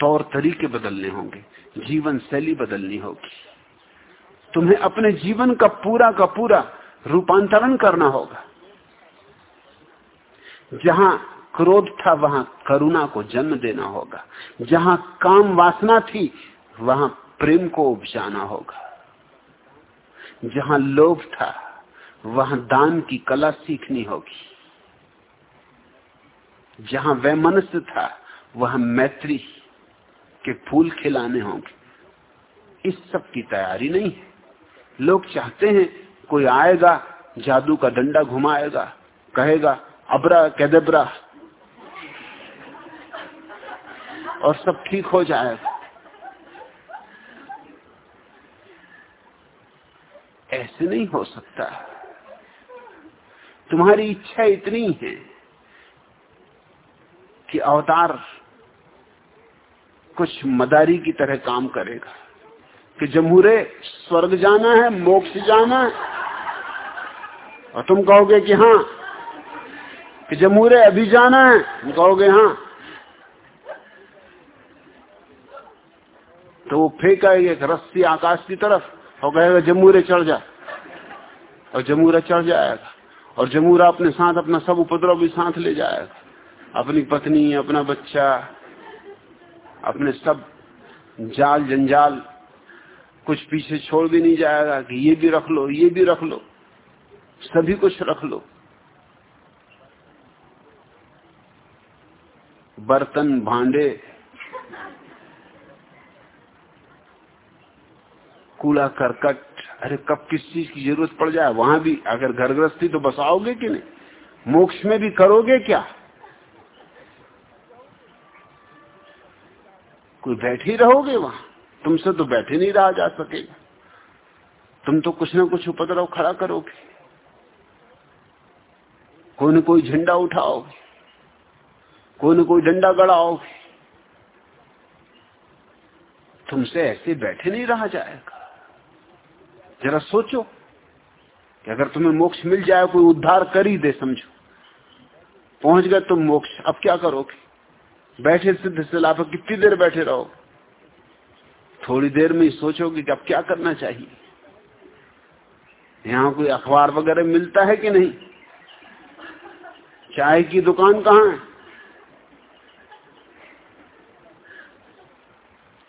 तौर तरीके बदलने होंगे, जीवन शैली बदलनी होगी। तुम्हें अपने जीवन का पूरा का पूरा रूपांतरण करना होगा। जहाँ क्रोध था, वहाँ करुणा को जन्म देना होगा। जहाँ काम वासना थी, वहाँ प्रेम को उपजाना होगा। जहाँ लोभ था वहाँ दान की कला सीखनी होगी। जहाँ वह मनुष्य था, वह मैत्री के फूल खिलाने होंगे। इस सब की तैयारी नहीं है। लोग चाहते हैं कोई आएगा, जादू का डंडा घुमाएगा, कहेगा, अबरा कैदबरा। और सब ठीक हो जाएगा। ऐसे नहीं हो सकता। तुम्हारी इच्छा इतनी है कि अवतार कुछ मदारी की तरह काम करेगा कि जमूरे स्वर्ग जाना है, मोक्ष जाना है। और तुम कहोगे कि हाँ कि जमूरे अभी जाना है, तुम कहोगे हाँ। तो वो फेंका एक रस्सी आकाश की तरफ़ और कहेगा जमूरे चढ़ जा। और जमूरा चढ़ जाएगा। और जमूरा अपने साथ, अपना सब उपद्रव भी साथ ले जाएगा अपनी पत्नी, अपना बच्चा, अपने सब जाल, जंजाल कुछ पीछे छोड़ भी नहीं जाएगा कि ये भी रख लो, ये भी रख लो, सभी कुछ रख लो। बर्तन भांडे, कूड़ा करकट अरे कब किस चीज़ की ज़रूरत पड़ जाए? वहाँ भी अगर घर गृहस्थी तो बसाओगे कि नहीं? मोक्ष में भी करोगे क्या? कोई बैठ ही रहोगे वहाँ? तुमसे तो बैठे नहीं रहा जा सकेगा। तुम तो कुछ ना कुछ उपद्रव खड़ा करोगे। कोई न कोई झंडा उठाओगे। कोई न कोई डंडा गड़ाओगे। तुमसे ऐसे बैठे नहीं रहा जाएगा। जरा सोचो कि अगर तुम्हें मोक्ष मिल जाए, कोई उद्धार कर ही दे, समझो। पहुँच गए तुम मोक्ष, अब क्या करोगे? बैठे सिद्ध सिला पर कितनी देर बैठे रहो थोड़ी देर में ही सोचोगे कि अब क्या करना चाहिए? यहाँ कोई अखबार वगैरह मिलता है कि नहीं? चाय की दुकान कहाँ है?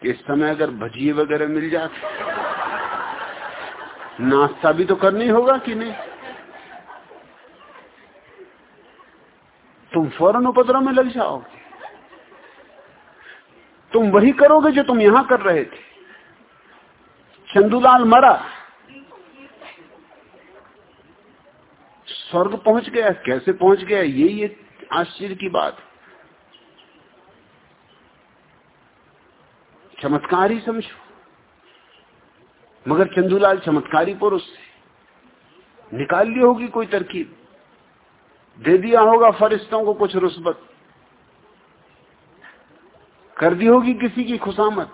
इस समय अगर भजिए वगैरह मिल जाते नाश्ता भी तो करनी होगा कि नहीं? तुम फ़ौरन उपद्रव में लग जाओगे। तुम वही करोगे जो तुम यहाँ कर रहे थे। चंदूलाल मरा। स्वर्ग पहुँच गया। कैसे पहुँच गया? ये ये आश्चर्य की बात। चमत्कार ही समझो। मगर चंदूलाल चमत्कारी पुरुष से निकाल ली होगी कोई तरकीब। दे दिया होगा फरिश्तों को कुछ रुस्बत। कर दी होगी किसी की खुशामत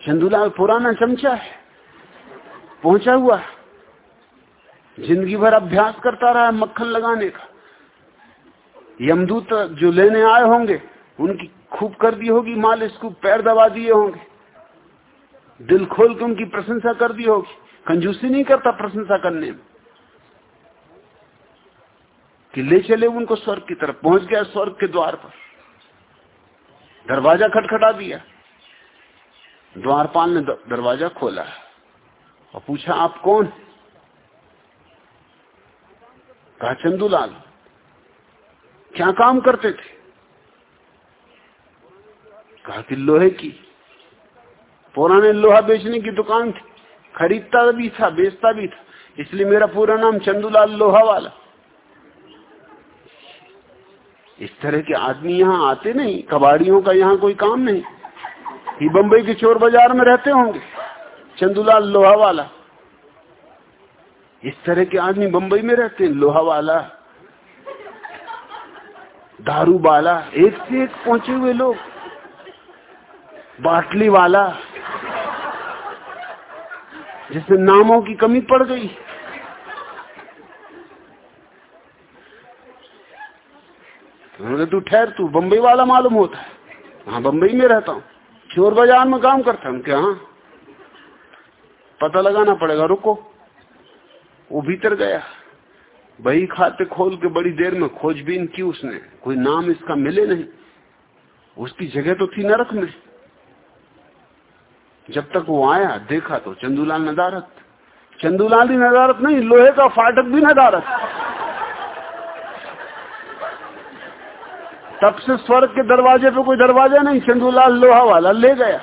चंदूलाल पुराना चमचा है। पहुँचा हुआ है। ज़िंदगी भर अभ्यास करता रहा मक्खन लगाने का। यमदूत जो लेने आए होंगे, उनकी खूब कर दी होगी, मालिश खूब पैर दबा दिए होंगे। दिल खोल के उनकी प्रशंसा कर दी होगी। कंजूसी नहीं करता प्रशंसा करने में। कि ले चले उनको स्वर्ग की तरफ़। पहुँच गया स्वर्ग के द्वार पर। दरवाज़ा खटखटा दिया। द्वारपाल ने दरवाज़ा खोला। और पूछा, आप कौन? कहा, चंदूलाल। क्या काम करते थे? कहा, कि लोहे की। पुराने लोहा बेचने की दुकान थी। खरीदता भी था, बेचता भी था। इसलिए मेरा पूरा नाम चंदूलाल लोहा वाला। इस तरह के आदमी यहाँ आते नहीं। कबाड़ियों का यहाँ कोई काम नहीं। ये बंबई के चोर बाज़ार में रहते होंगे। चंदूलाल लोहा वाला। इस तरह के आदमी बंबई में रहते हैं। लोहा वाला। दारू वाला। एक से एक पहुँचे हुए लोग। बाटली वाला। जिससे नामों की कमी पड़ गई। तो तू ठहर, तू बंबई वाला मालूम होता है। हाँ बंबई में रहता हूँ। चोर बाज़ार में काम करता हूँ। क्या? पता लगाना पड़ेगा, रुको। वो भीतर गया। बही खाते खोल के बड़ी देर में खोजबीन की उसने। कोई नाम इसका मिले नहीं। उसकी जगह तो थी नरक में। जब तक वो आया, देखा तो चंदूलाल नदारत। चंदूलाल ही नदारत नहीं, लोहे का फाटक भी नदारत। तब से स्वर्ग के दरवाजे पे कोई दरवाज़ा नहीं, चंदूलाल लोहा वाला ले गया।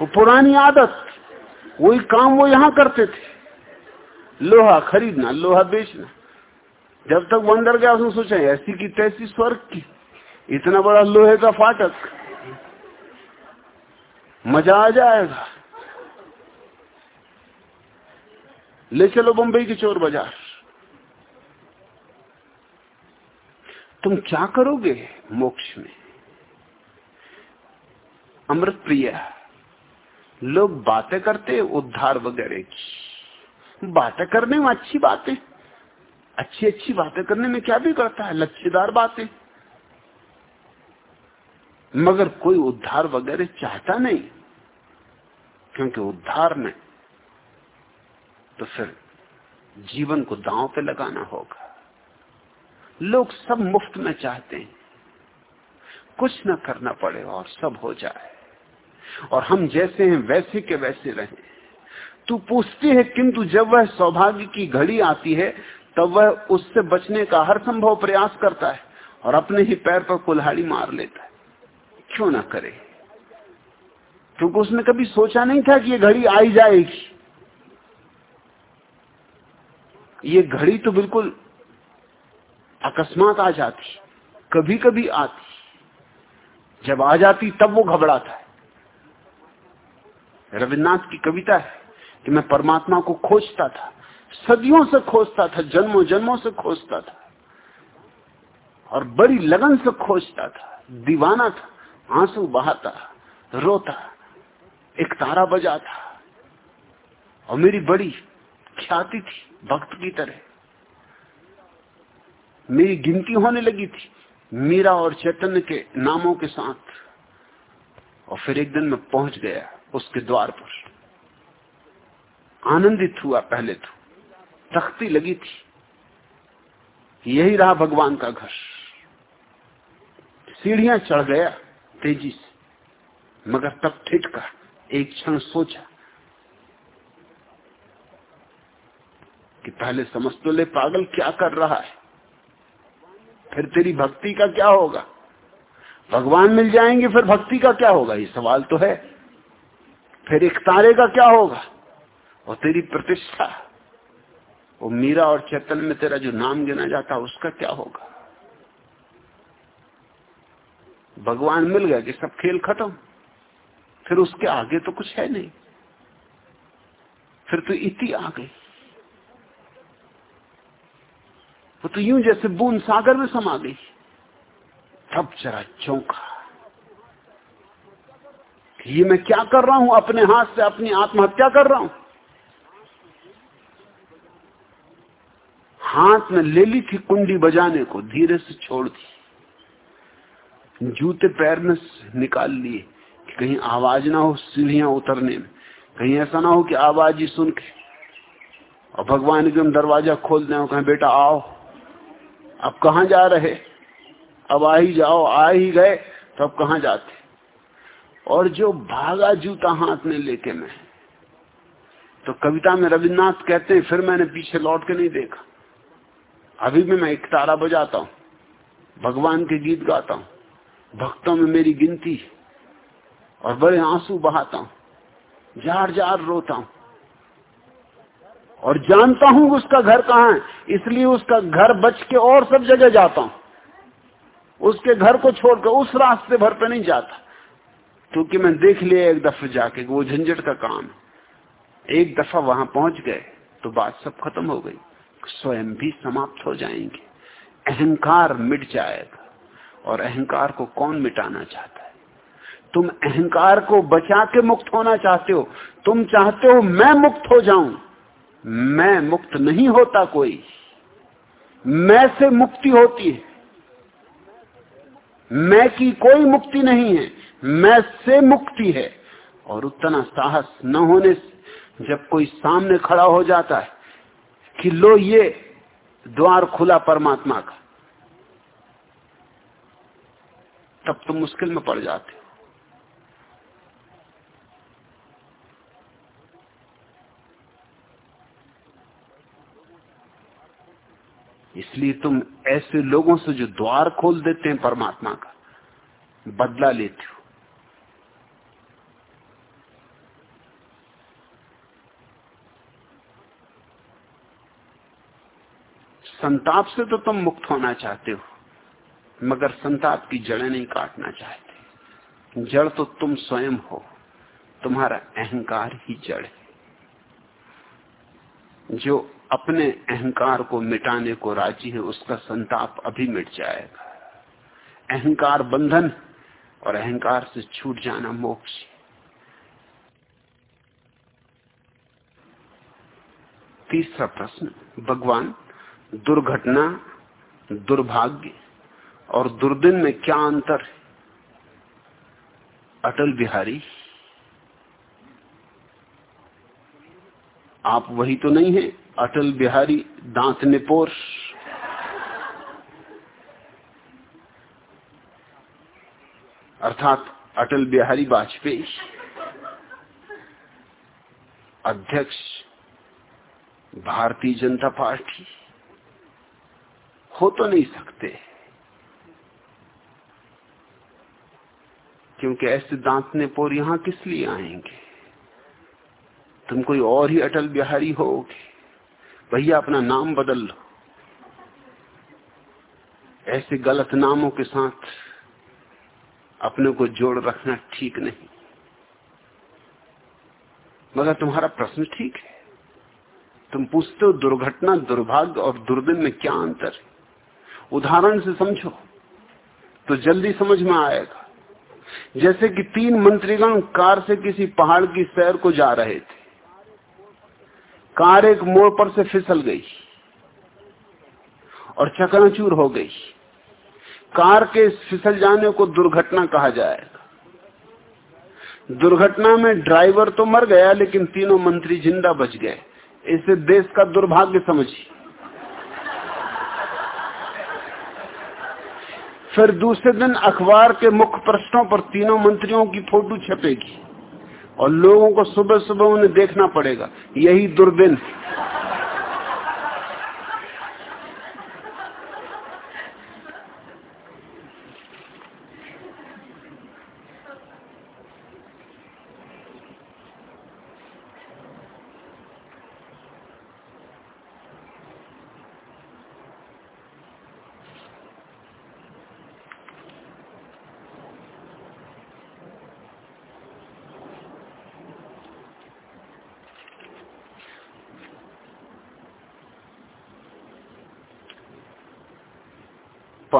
वो पुरानी आदत, वही काम वो यहाँ करते थे। लोहा खरीदना, लोहा बेचना। जब तक वो अंदर गया, उसने सोचा, ऐसी की तैसी स्वर्ग की। इतना बड़ा लोहे का फाटक। मज़ा आ जाएगा। ले चलो बंबई की चोर बाज़ार। तुम क्या करोगे मोक्ष में? अमृत प्रिया लोग बातें करते, उद्धार वगैरह की। बातें करने में अच्छी बातें, अच्छी अच्छी बातें करने में क्या भी करता है लच्छेदार बातें। मगर कोई उद्धार वगैरह चाहता नहीं। क्योंकि उद्धार में तो फिर जीवन को दांव पे लगाना होगा। लोग सब मुफ़्त में चाहते हैं। कुछ न करना पड़े और सब हो जाए। और हम जैसे हैं, वैसे के वैसे रहें। तू पूछती है, किंतु जब वह सौभाग्य की घड़ी आती है, तब वह उससे बचने का हर संभव प्रयास करता है और अपने ही पैर पर कुल्हाड़ी मार लेता है। क्यों ना करे? क्योंकि उसने कभी सोचा नहीं था कि ये घड़ी आई जाएगी। ये घड़ी तो बिल्कुल अकस्मात आ जाती कभी कभी आती। जब आ जाती, तब वो घबराता है। रविन्द्रनाथ की कविता है कि मैं परमात्मा को खोजता था, सदियों से खोजता था जन्मों जन्मों से खोजता था, और बड़ी लगन से खोजता था, दीवाना था, आँसू बहाता, रोता। एक तारा बजा था और मेरी बड़ी ख्याति थी, भक्त की तरह। मेरी गिनती होने लगी थी मीरा और चैतन्य के नामों के साथ। और फिर एक दिन मैं पहुँच गया उसके द्वार पर। आनंदित हुआ पहले तो। तख्ती लगी थी। यही रहा भगवान का घर। सीढ़ियाँ चढ़ गया तेज़ी से, मगर तब ठिठका एक क्षण सोचा कि पहले समझ तो ले पागल क्या कर रहा है? फिर तेरी भक्ति का क्या होगा? भगवान मिल जाएँगे, फिर भक्ति का क्या होगा? ये सवाल तो है। फिर एक तारे का क्या होगा? और तेरी प्रतिष्ठा, वो मीरा और चैतन्य में तेरा जो नाम गिना जाता उसका क्या होगा? भगवान मिल गया कि सब खेल खत्म? फिर उसके आगे तो कुछ है नहीं। फिर तो इति आ गई। वो तो यूँ जैसे बूंद सागर में समा गई। तब जरा चौंका ये मैं क्या कर रहा हूँ? अपने हाथ से अपनी आत्महत्या कर रहा हूँ? हाथ में ले ली थी कुंडी बजाने को, धीरे से छोड़ दी। जूते पैर में निकाल लिए। कहीं आवाज़ ना हो सीढ़ियाँ उतरने में। कहीं ऐसा ना हो कि आवाज़ ही सुन के। और भगवान एकदम दरवाज़ा खोल दें कहें, बेटा, आओ। अब कहा जा रहे? अब आ ही जाओ। आ ही गए तो अब कहा जाते? और जो भागा जूता हाथ में लेके मैं तो कविता में रविन्द्रनाथ कहते हैं, फिर मैंने पीछे लौट के नहीं देखा। अभी भी मैं एक तारा बजाता हूँ, भगवान के गीत गाता हूँ। भक्तों में मेरी गिनती और बड़े आँसू बहाता हूँ जार जार रोता हूँ। और जानता हूँ उसका घर कहाँ है, इसलिए उसका घर बच के और सब जगह जाता हूँ। उसके घर को छोड़कर उस रास्ते भर पे नहीं जाता, क्योंकि मैं देख लिया एक दफे जाके वो झंझट का काम एक दफ़ा वहाँ पहुँच गए तो बात सब खत्म हो गई। स्वयं भी समाप्त हो जाएँगे। अहंकार मिट जाएगा, और अहंकार को कौन मिटाना चाहता है? तुम अहंकार को बचा के मुक्त होना चाहते हो। तुम चाहते हो मैं मुक्त हो जाऊँ। मैं मुक्त नहीं होता कोई। मैं से मुक्ति होती है। मैं की कोई मुक्ति नहीं है। मैं से मुक्ति है। और उतना साहस न होने जब कोई सामने खड़ा हो जाता है कि लो ये द्वार खुला परमात्मा का, तब तुम मुश्किल में पड़ जाते हो। इसलिए तुम ऐसे लोगों से जो द्वार खोल देते हैं परमात्मा का, बदला लेते हो। संताप से तो तुम मुक्त होना चाहते हो, मगर संताप की जड़ें नहीं काटना चाहते। जड़ तो तुम स्वयं हो, तुम्हारा अहंकार ही जड़ है। जो अपने अहंकार को मिटाने को राज़ी है, उसका संताप अभी मिट जाएगा। अहंकार बंधन और अहंकार से छूट जाना मोक्ष तीसरा प्रश्न, भगवान, दुर्घटना, दुर्भाग्य और दुर्दिन में क्या अंतर है? अटल बिहारी, आप वही तो नहीं है। अटल बिहारी दांत निपोर। अर्थात अटल बिहारी वाजपेयी। अध्यक्ष भारतीय जनता पार्टी। हो तो नहीं सकते। क्योंकि ऐसे दांत ने पोर यहाँ किस लिए आएँगे? तुम कोई और ही अटल बिहारी होगे। भैया अपना नाम बदल लो। ऐसे गलत नामों के साथ अपने को जोड़ रखना ठीक नहीं। मगर तुम्हारा प्रश्न ठीक है। तुम पूछते हो, दुर्घटना, दुर्भाग्य और दुर्दिन में क्या अंतर है? उदाहरण से समझो तो जल्दी समझ में आएगा। जैसे कि तीन मंत्रीगण कार से किसी पहाड़ की सैर को जा रहे थे कार एक मोड़ पर से फिसल गई और चकनाचूर हो गई। कार के फिसल जाने को दुर्घटना कहा जाएगा। दुर्घटना में ड्राइवर तो मर गया, लेकिन तीनों मंत्री ज़िंदा बच गए। इसे देश का दुर्भाग्य समझिए। फिर दूसरे दिन अखबार के मुख्य प्रश्नों पर तीनों मंत्रियों की फ़ोटो छपेगी। और लोगों को सुबह सुबह उन्हें देखना पड़ेगा। यही दुर्दिन।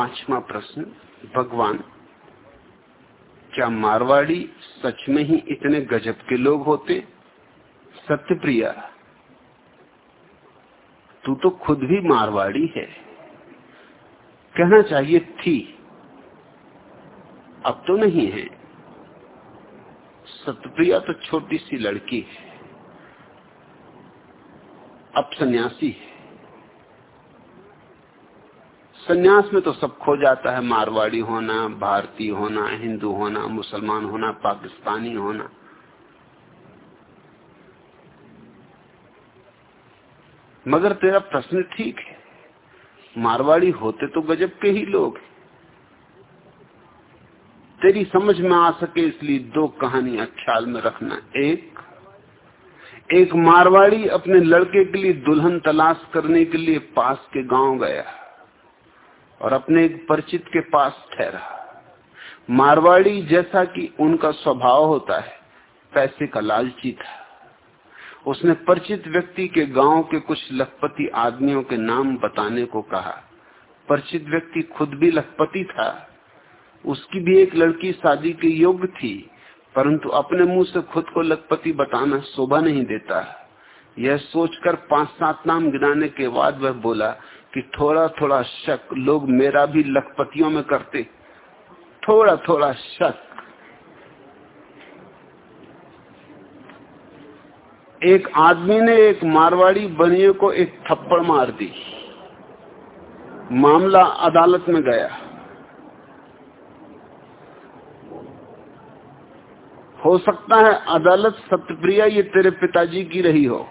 पांचवा प्रश्न, भगवान, क्या मारवाड़ी सच में ही इतने गजब के लोग होते? सत्यप्रिया, तू तो खुद भी मारवाड़ी है। कहना चाहिए, थी। अब तो नहीं है। सत्यप्रिया तो छोटी सी लड़की है। अब सन्यासी है। सन्यास में तो सब खो जाता है, मारवाड़ी होना, भारतीय होना, हिंदू होना, मुसलमान होना, पाकिस्तानी होना। मगर तेरा प्रश्न ठीक है, मारवाड़ी होते तो गजब के ही लोग तेरी समझ में आ सके इसलिए दो कहानियाँ ख्याल में रखना। एक एक मारवाड़ी अपने लड़के के लिए दुल्हन तलाश करने के लिए पास के गाँव गया। और अपने एक परिचित के पास ठहरा। मारवाड़ी जैसा कि उनका स्वभाव होता है, पैसे का लालची था। उसने परिचित व्यक्ति के गाँव के कुछ लखपति आदमियों के नाम बताने को कहा। परिचित व्यक्ति खुद भी लखपति था। उसकी भी एक लड़की शादी के योग्य थी, परंतु अपने मुँह से खुद को लखपति बताना शोभा नहीं देता। यह सोचकर पाँच सात नाम गिनाने के बाद वह बोला कि थोड़ा थोड़ा शक लोग मेरा भी लखपतियों में करते। थोड़ा थोड़ा शक। एक आदमी ने एक मारवाड़ी बनिए को एक थप्पड़ मार दी। मामला अदालत में गया। हो सकता है अदालत सत्यप्रिया ये तेरे पिताजी की रही हो।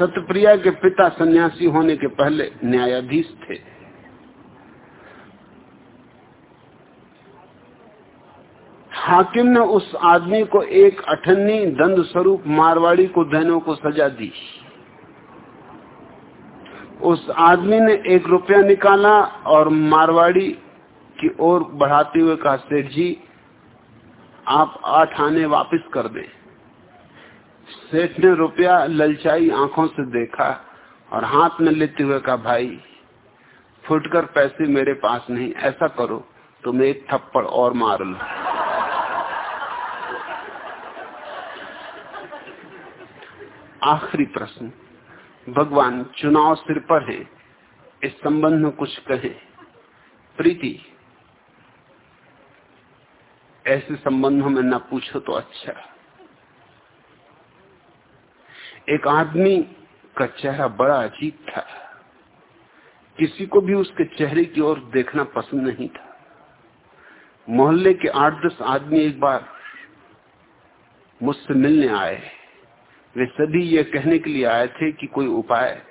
सतप्रिया के पिता सन्यासी होने के पहले न्यायाधीश थे। हाकिम ने उस आदमी को एक अठन्नी दंड स्वरूप मारवाड़ी को देने को सजा दी। उस आदमी ने एक रुपया निकाला और मारवाड़ी की ओर बढ़ाते हुए कहा, सेठ जी, आप आठ आने वापस कर दें। सेठ ने रुपया ललचाई आँखों से देखा और हाथ में लेते हुए कहा, भाई, फुटकर पैसे मेरे पास नहीं, ऐसा करो तो मैं एक थप्पड़ और मार लो। आखिरी प्रश्न, भगवान, चुनाव सिर पर है, इस संबंध में कुछ कहे? प्रीति, ऐसे संबंधों में न पूछो तो अच्छा। एक आदमी का चेहरा बड़ा अजीब था। किसी को भी उसके चेहरे की ओर देखना पसंद नहीं था। मोहल्ले के आठ दस आदमी एक बार मुझसे मिलने आए। वे सभी ये कहने के लिए आए थे कि कोई उपाय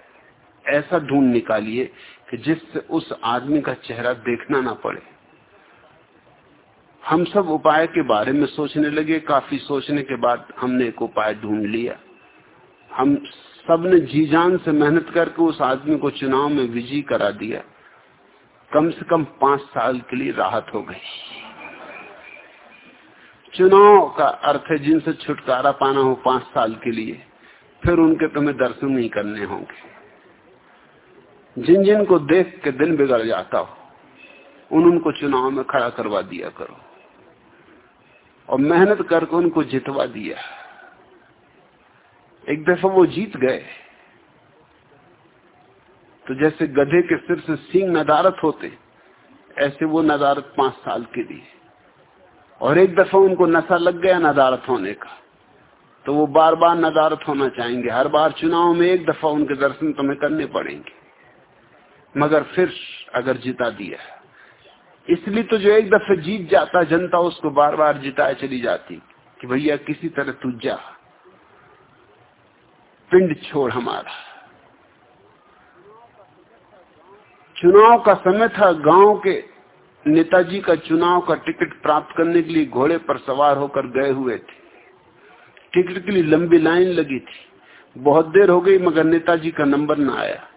ऐसा ढूंढ निकालिए कि जिससे उस आदमी का चेहरा देखना ना पड़े। हम सब उपाय के बारे में सोचने लगे। काफ़ी सोचने के बाद हमने एक उपाय ढूंढ लिया। हम सबने जी जान से मेहनत करके उस आदमी को चुनाव में विजयी करा दिया। कम से कम पाँच साल के लिए राहत हो गई। चुनाव का अर्थ है जिनसे छुटकारा पाना हो पाँच साल के लिए, फिर उनके तुम्हें दर्शन नहीं करने होंगे। जिन जिन को देख के दिन बिगड़ जाता हो, उन उनको चुनाव में खड़ा करवा दिया करो। और मेहनत करके उनको जितवा दिया। एक दफ़ा वो जीत गए। तो जैसे गधे के सिर से सींग नदारत होते, ऐसे वो नदारत पाँच साल के लिए। और एक दफ़ा उनको नशा लग गया नदारत होने का। तो वो बार बार नदारत होना चाहेंगे। हर बार चुनाव में एक दफ़ा उनके दर्शन तुम्हें करने पड़ेंगे। मगर फिर अगर जिता दिया। इसलिए तो जो एक दफे जीत जाता, जनता उसको बार बार जिताए चली जाती कि भैया किसी तरह तू जा। पिंड छोड़ हमारा। चुनाव का समय था, गाँव के नेताजी का चुनाव का टिकट प्राप्त करने के लिए घोड़े पर सवार होकर गए हुए थे। टिकट के लिए लंबी लाइन लगी थी। बहुत देर हो गई, मगर नेताजी का नंबर न आया।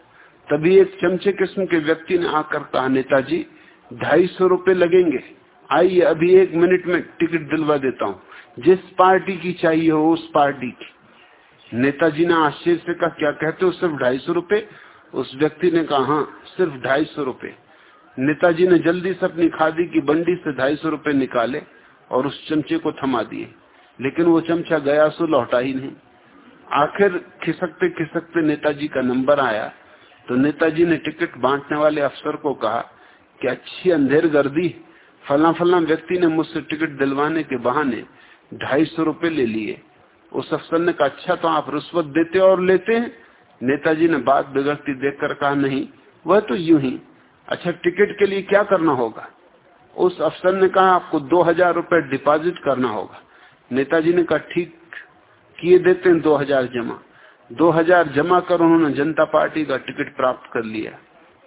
तभी एक चमचे किस्म के व्यक्ति ने आकर कहा, नेताजी, ढाई सौ रुपये लगेंगे। आइए, अभी एक मिनट में टिकट दिलवा देता हूँ। जिस पार्टी की चाहिए हो, उस पार्टी की। नेताजी ने आश्चर्य से कहा, क्या कहते हो, सिर्फ़ ढाई सौ रुपये उस व्यक्ति ने कहा हाँ सिर्फ़ ढाई सौ रुपये नेताजी ने जल्दी से अपनी खादी की बंडी से ढाई सौ रुपये निकाले और उस चमचे को थमा दिए। लेकिन वो चमचा गया सो लौटा ही नहीं। आखिर खिसकते खिसकते नेताजी का नंबर आया। तो नेताजी ने टिकट बांटने वाले अफसर को कहा कि अच्छी अंधेर गर्दी? फला फला व्यक्ति ने मुझसे टिकट दिलवाने के बहाने ढाई सौ रुपये ले लिए। उस अफसर ने कहा अच्छा तो आप रुष्वत देते और लेते हैं? नेताजी ने बात बिगड़ती देखकर कहा, नहीं, वह तो यूँ ही। अच्छा टिकट के लिए क्या करना होगा? उस अफसर ने कहा, आपको दो हज़ार रुपये डिपॉजिट करना होगा। नेताजी ने कहा, ठीक, किए देते हैं दो हज़ार जमा। दो हज़ार जमा कर उन्होंने जनता पार्टी का टिकट प्राप्त कर लिया।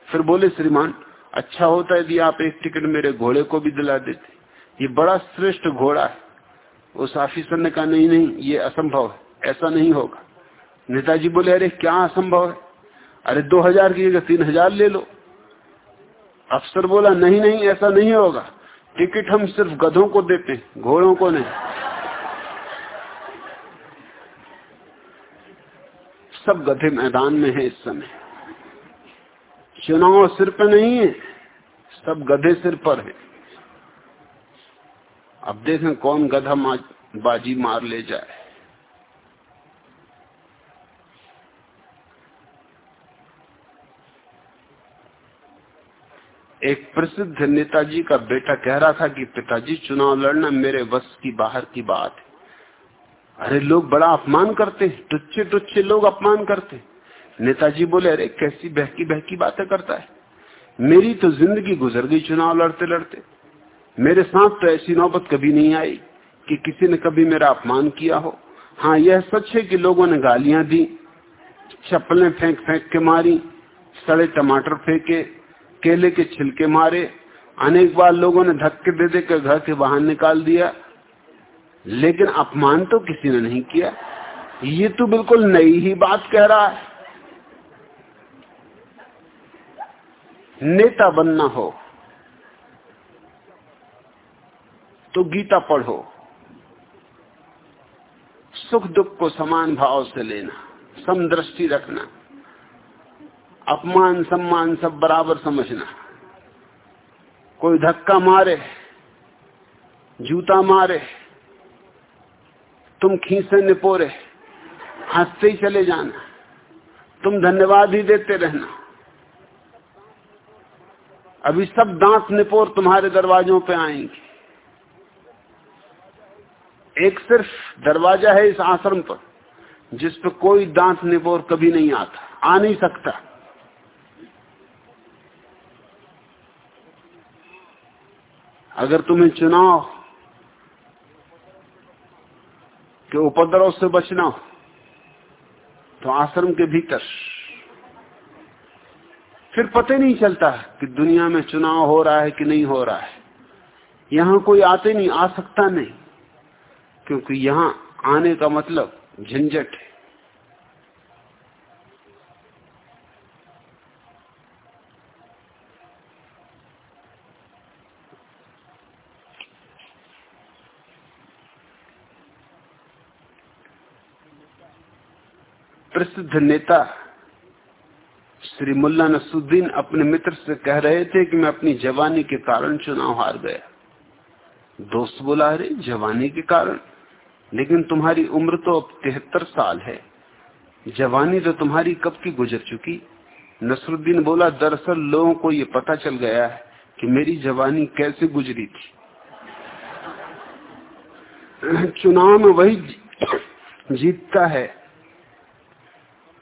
फिर बोले, श्रीमान अच्छा होता यदि आप एक टिकट मेरे घोड़े को भी दिला देते। ये बड़ा श्रेष्ठ घोड़ा है। उस ऑफिसर ने कहा, नहीं नहीं, ये असंभव है, ऐसा नहीं होगा। नेताजी बोले, अरे, क्या असंभव है? अरे, दो हज़ार की जगह तीन हज़ार ले लो। अफसर बोला, नहीं नहीं, ऐसा नहीं होगा। टिकट हम सिर्फ़ गधों को देते घोड़ों को नहीं। सब गधे मैदान में है इस समय। चुनाव सिर पर नहीं है, सब गधे सिर पर है। अब देखें कौन गधा बाजी मार ले जाए। एक प्रसिद्ध नेताजी का बेटा कह रहा था कि पिताजी चुनाव लड़ना मेरे वश की बाहर की बात है। अरे लोग बड़ा अपमान करते टुच्चे टुच्चे लोग अपमान करते नेताजी बोले, अरे कैसी बहकी बहकी बातें करता है। मेरी तो ज़िंदगी गुजर गई चुनाव लड़ते लड़ते। मेरे साथ तो ऐसी नौबत कभी नहीं आई कि किसी ने कभी मेरा अपमान किया हो। हाँ यह सच है कि लोगों ने गालियाँ दी, चप्पलें फेंक फेंक के मारी, सड़े टमाटर फेंके, केले के छिलके मारे, अनेक बार लोगों ने धक्के दे दे कर घर के बाहर निकाल दिया। लेकिन अपमान तो किसी ने नहीं किया। ये तो बिल्कुल नई ही बात कह रहा है। नेता बनना हो तो गीता पढ़ो। सुख दुख को समान भाव से लेना, समदृष्टि रखना, अपमान सम्मान सब बराबर समझना। कोई धक्का मारे, जूता मारे, तुम खींचे निपोरे, हँसते ही चले जाना, तुम धन्यवाद ही देते रहना। अभी सब दांत निपोर तुम्हारे दरवाजों पे आएँगे। एक सिर्फ़ दरवाज़ा है इस आश्रम पर, जिस पे कोई दांत निपोर कभी नहीं आता, आ नहीं सकता। अगर तुम्हें चुनाव के उपद्रव से बचना हो तो आश्रम के भीतर फिर पता नहीं चलता कि दुनिया में चुनाव हो रहा है कि नहीं हो रहा है। यहाँ कोई आते नहीं, आ सकता नहीं। क्योंकि यहाँ आने का मतलब झंझट है। प्रसिद्ध नेता श्री मुल्ला नसुद्दीन अपने मित्र से कह रहे थे कि मैं अपनी जवानी के कारण चुनाव हार गया। दोस्त बोला, अरे, जवानी के कारण? लेकिन तुम्हारी उम्र तो अब तिहत्तर साल है। जवानी तो तुम्हारी कब की गुजर चुकी? नसरुद्दीन बोला, दरअसल लोगों को ये पता चल गया है कि मेरी जवानी कैसे गुजरी थी। चुनाव में वही जीतता है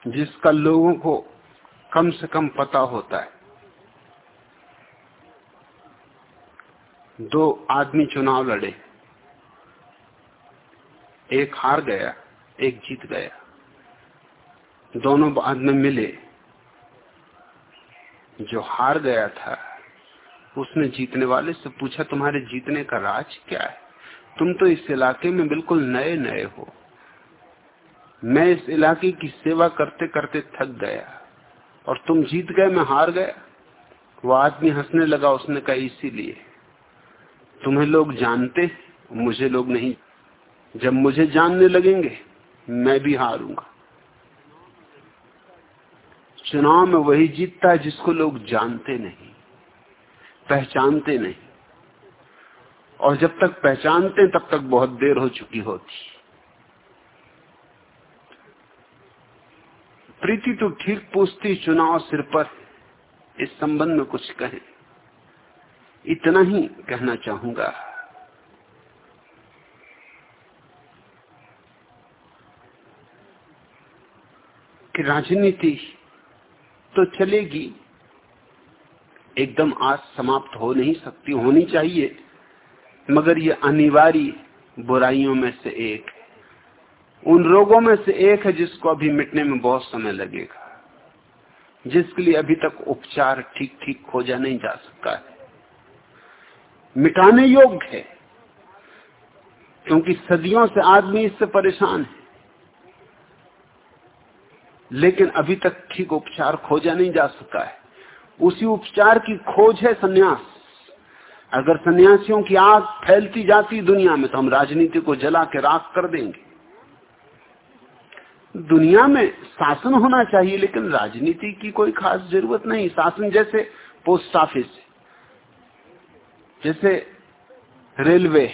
जिसका लोगों को कम से कम पता होता है। दो आदमी चुनाव लड़े। एक हार गया, एक जीत गया। दोनों बाद में मिले। जो हार गया था, उसने जीतने वाले से पूछा, तुम्हारे जीतने का राज क्या है? तुम तो इस इलाके में बिल्कुल नए नए हो। मैं इस इलाके की सेवा करते करते थक गया, और तुम जीत गए, मैं हार गया। वो आदमी हंसने लगा, उसने कहा, इसीलिए। तुम्हें लोग जानते मुझे लोग नहीं जब मुझे जानने लगेंगे, मैं भी हारूँगा चुनाव में वही जीतता है जिसको लोग जानते नहीं, पहचानते नहीं। और जब तक पहचानते तब तक बहुत देर हो चुकी होती। प्रीति तो ठीक पूछती, चुनाव सिर पर इस संबंध में कुछ कहें। इतना ही कहना चाहूँगा। कि राजनीति तो चलेगी। एकदम आज समाप्त हो नहीं सकती, होनी चाहिए, मगर ये अनिवार्य बुराइयों में से एक। उन रोगों में से एक है जिसको अभी मिटने में बहुत समय लगेगा, जिसके लिए अभी तक उपचार ठीक ठीक खोजा नहीं जा सकता है। मिटाने योग्य है, क्योंकि सदियों से आदमी इससे परेशान है। लेकिन अभी तक ठीक उपचार खोजा नहीं जा सका है। उसी उपचार की खोज है सन्यास। अगर सन्यासियों की आग फैलती जाती दुनिया में तो हम राजनीति को जला के राख कर देंगे। दुनिया में शासन होना चाहिए, लेकिन राजनीति की कोई खास ज़रूरत नहीं। शासन जैसे पोस्ट ऑफ़िस जैसे रेलवे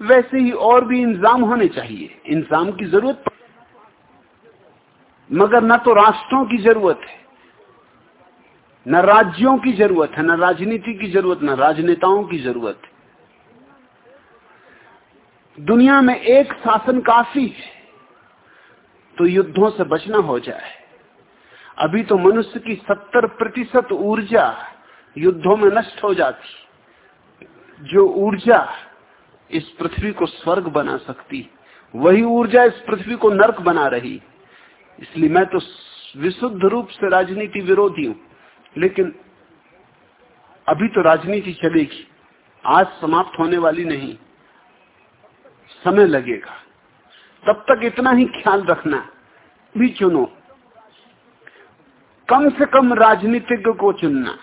वैसे ही और भी इंतज़ाम होने चाहिए। इंतज़ाम की ज़रूरत मगर न तो राष्ट्रों की ज़रूरत है, न राज्यों की ज़रूरत है, न राजनीति की ज़रूरत, न राजनेताओं की ज़रूरत है। दुनिया में एक शासन काफ़ी है तो युद्धों से बचना हो जाए। अभी तो मनुष्य की सत्तर प्रतिशत ऊर्जा युद्धों में नष्ट हो जाती जो ऊर्जा इस पृथ्वी को स्वर्ग बना सकती वही ऊर्जा इस पृथ्वी को नरक बना रही इसलिए मैं तो विशुद्ध रूप से राजनीति विरोधी हूँ। लेकिन अभी तो राजनीति चलेगी। आज समाप्त होने वाली नहीं। समय लगेगा। तब तक इतना ही ख्याल रखना। भी चुनो। कम से कम राजनीतिज्ञ को चुनना।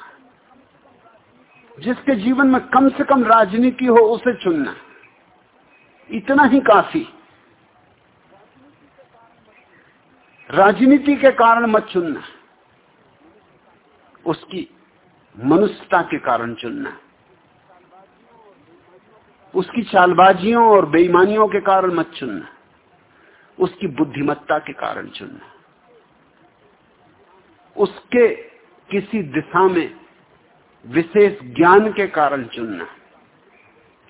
जिसके जीवन में कम से कम राजनीति हो, उसे चुनना। इतना ही काफ़ी। राजनीति के कारण मत चुनना। उसकी मनुष्यता के कारण चुनना। उसकी चालबाजियों और बेईमानियों के कारण मत चुनना। उसकी बुद्धिमत्ता के कारण चुनना। उसके किसी दिशा में विशेष ज्ञान के कारण चुनना।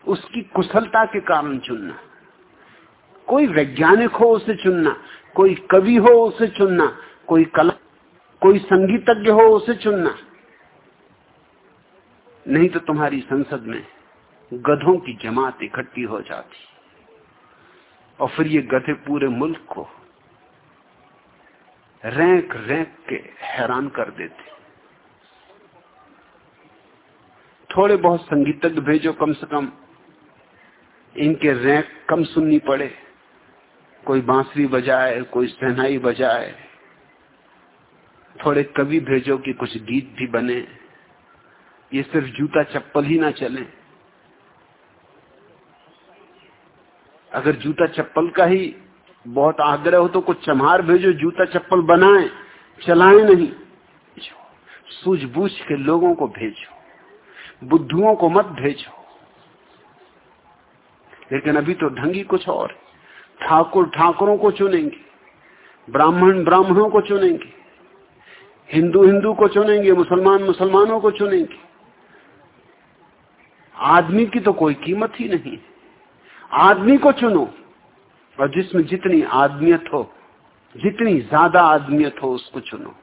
उसकी कुशलता के कारण चुनना। कोई वैज्ञानिक हो उसे चुनना। कोई कवि हो उसे चुनना, कोई कला, कोई संगीतज्ञ हो उसे चुनना। नहीं तो तुम्हारी संसद में गधों की जमात इकट्ठी हो जाती। और फिर ये गधे पूरे मुल्क को रैंक रैंक के हैरान कर देते। थोड़े बहुत संगीतज्ञ भेजो कम से कम, इनके रैंक कम सुननी पड़े। कोई बांसुरी बजाए, कोई सहनाई बजाए। थोड़े कवि भेजो कि कुछ गीत भी बने। ये सिर्फ़ जूता चप्पल ही ना चले। अगर जूता चप्पल का ही बहुत आग्रह हो तो कुछ चमार भेजो, जूता चप्पल बनाए, चलाए नहीं। सूझबूझ के लोगों को भेजो, बुद्धुओं को मत भेजो। लेकिन अभी तो ढंगी कुछ और ठाकुर ठाकुरों को चुनेंगे, ब्राह्मण ब्राह्मणों को चुनेंगे, हिंदू हिंदू को चुनेंगे, मुसलमान मुसलमानों को चुनेंगे। आदमी की तो कोई कीमत ही नहीं आदमी को चुनो, और जिसमें जितनी आदमियत हो, जितनी ज़्यादा आदमियत हो, उसको चुनो।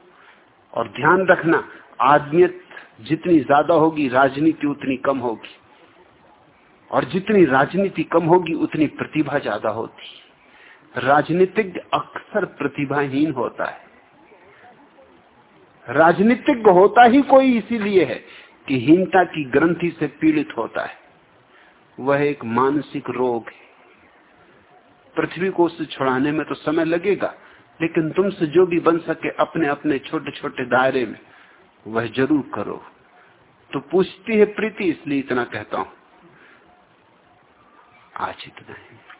और ध्यान रखना, आदमियत जितनी ज़्यादा होगी, राजनीति उतनी कम होगी। और जितनी राजनीति कम होगी, उतनी प्रतिभा ज़्यादा होती राजनीतिज्ञ अक्सर प्रतिभाहीन होता है। राजनीतिज्ञ होता ही कोई इसीलिए है कि हीनता की ग्रंथि से पीड़ित होता है। वह एक मानसिक रोग है। पृथ्वी को उससे छुड़ाने में तो समय लगेगा, लेकिन तुमसे जो भी बन सके अपने अपने छोटे छोटे दायरे में, वह ज़रूर करो। तो पूछती है प्रीति, इसलिए इतना कहता हूँ। आज इतना है।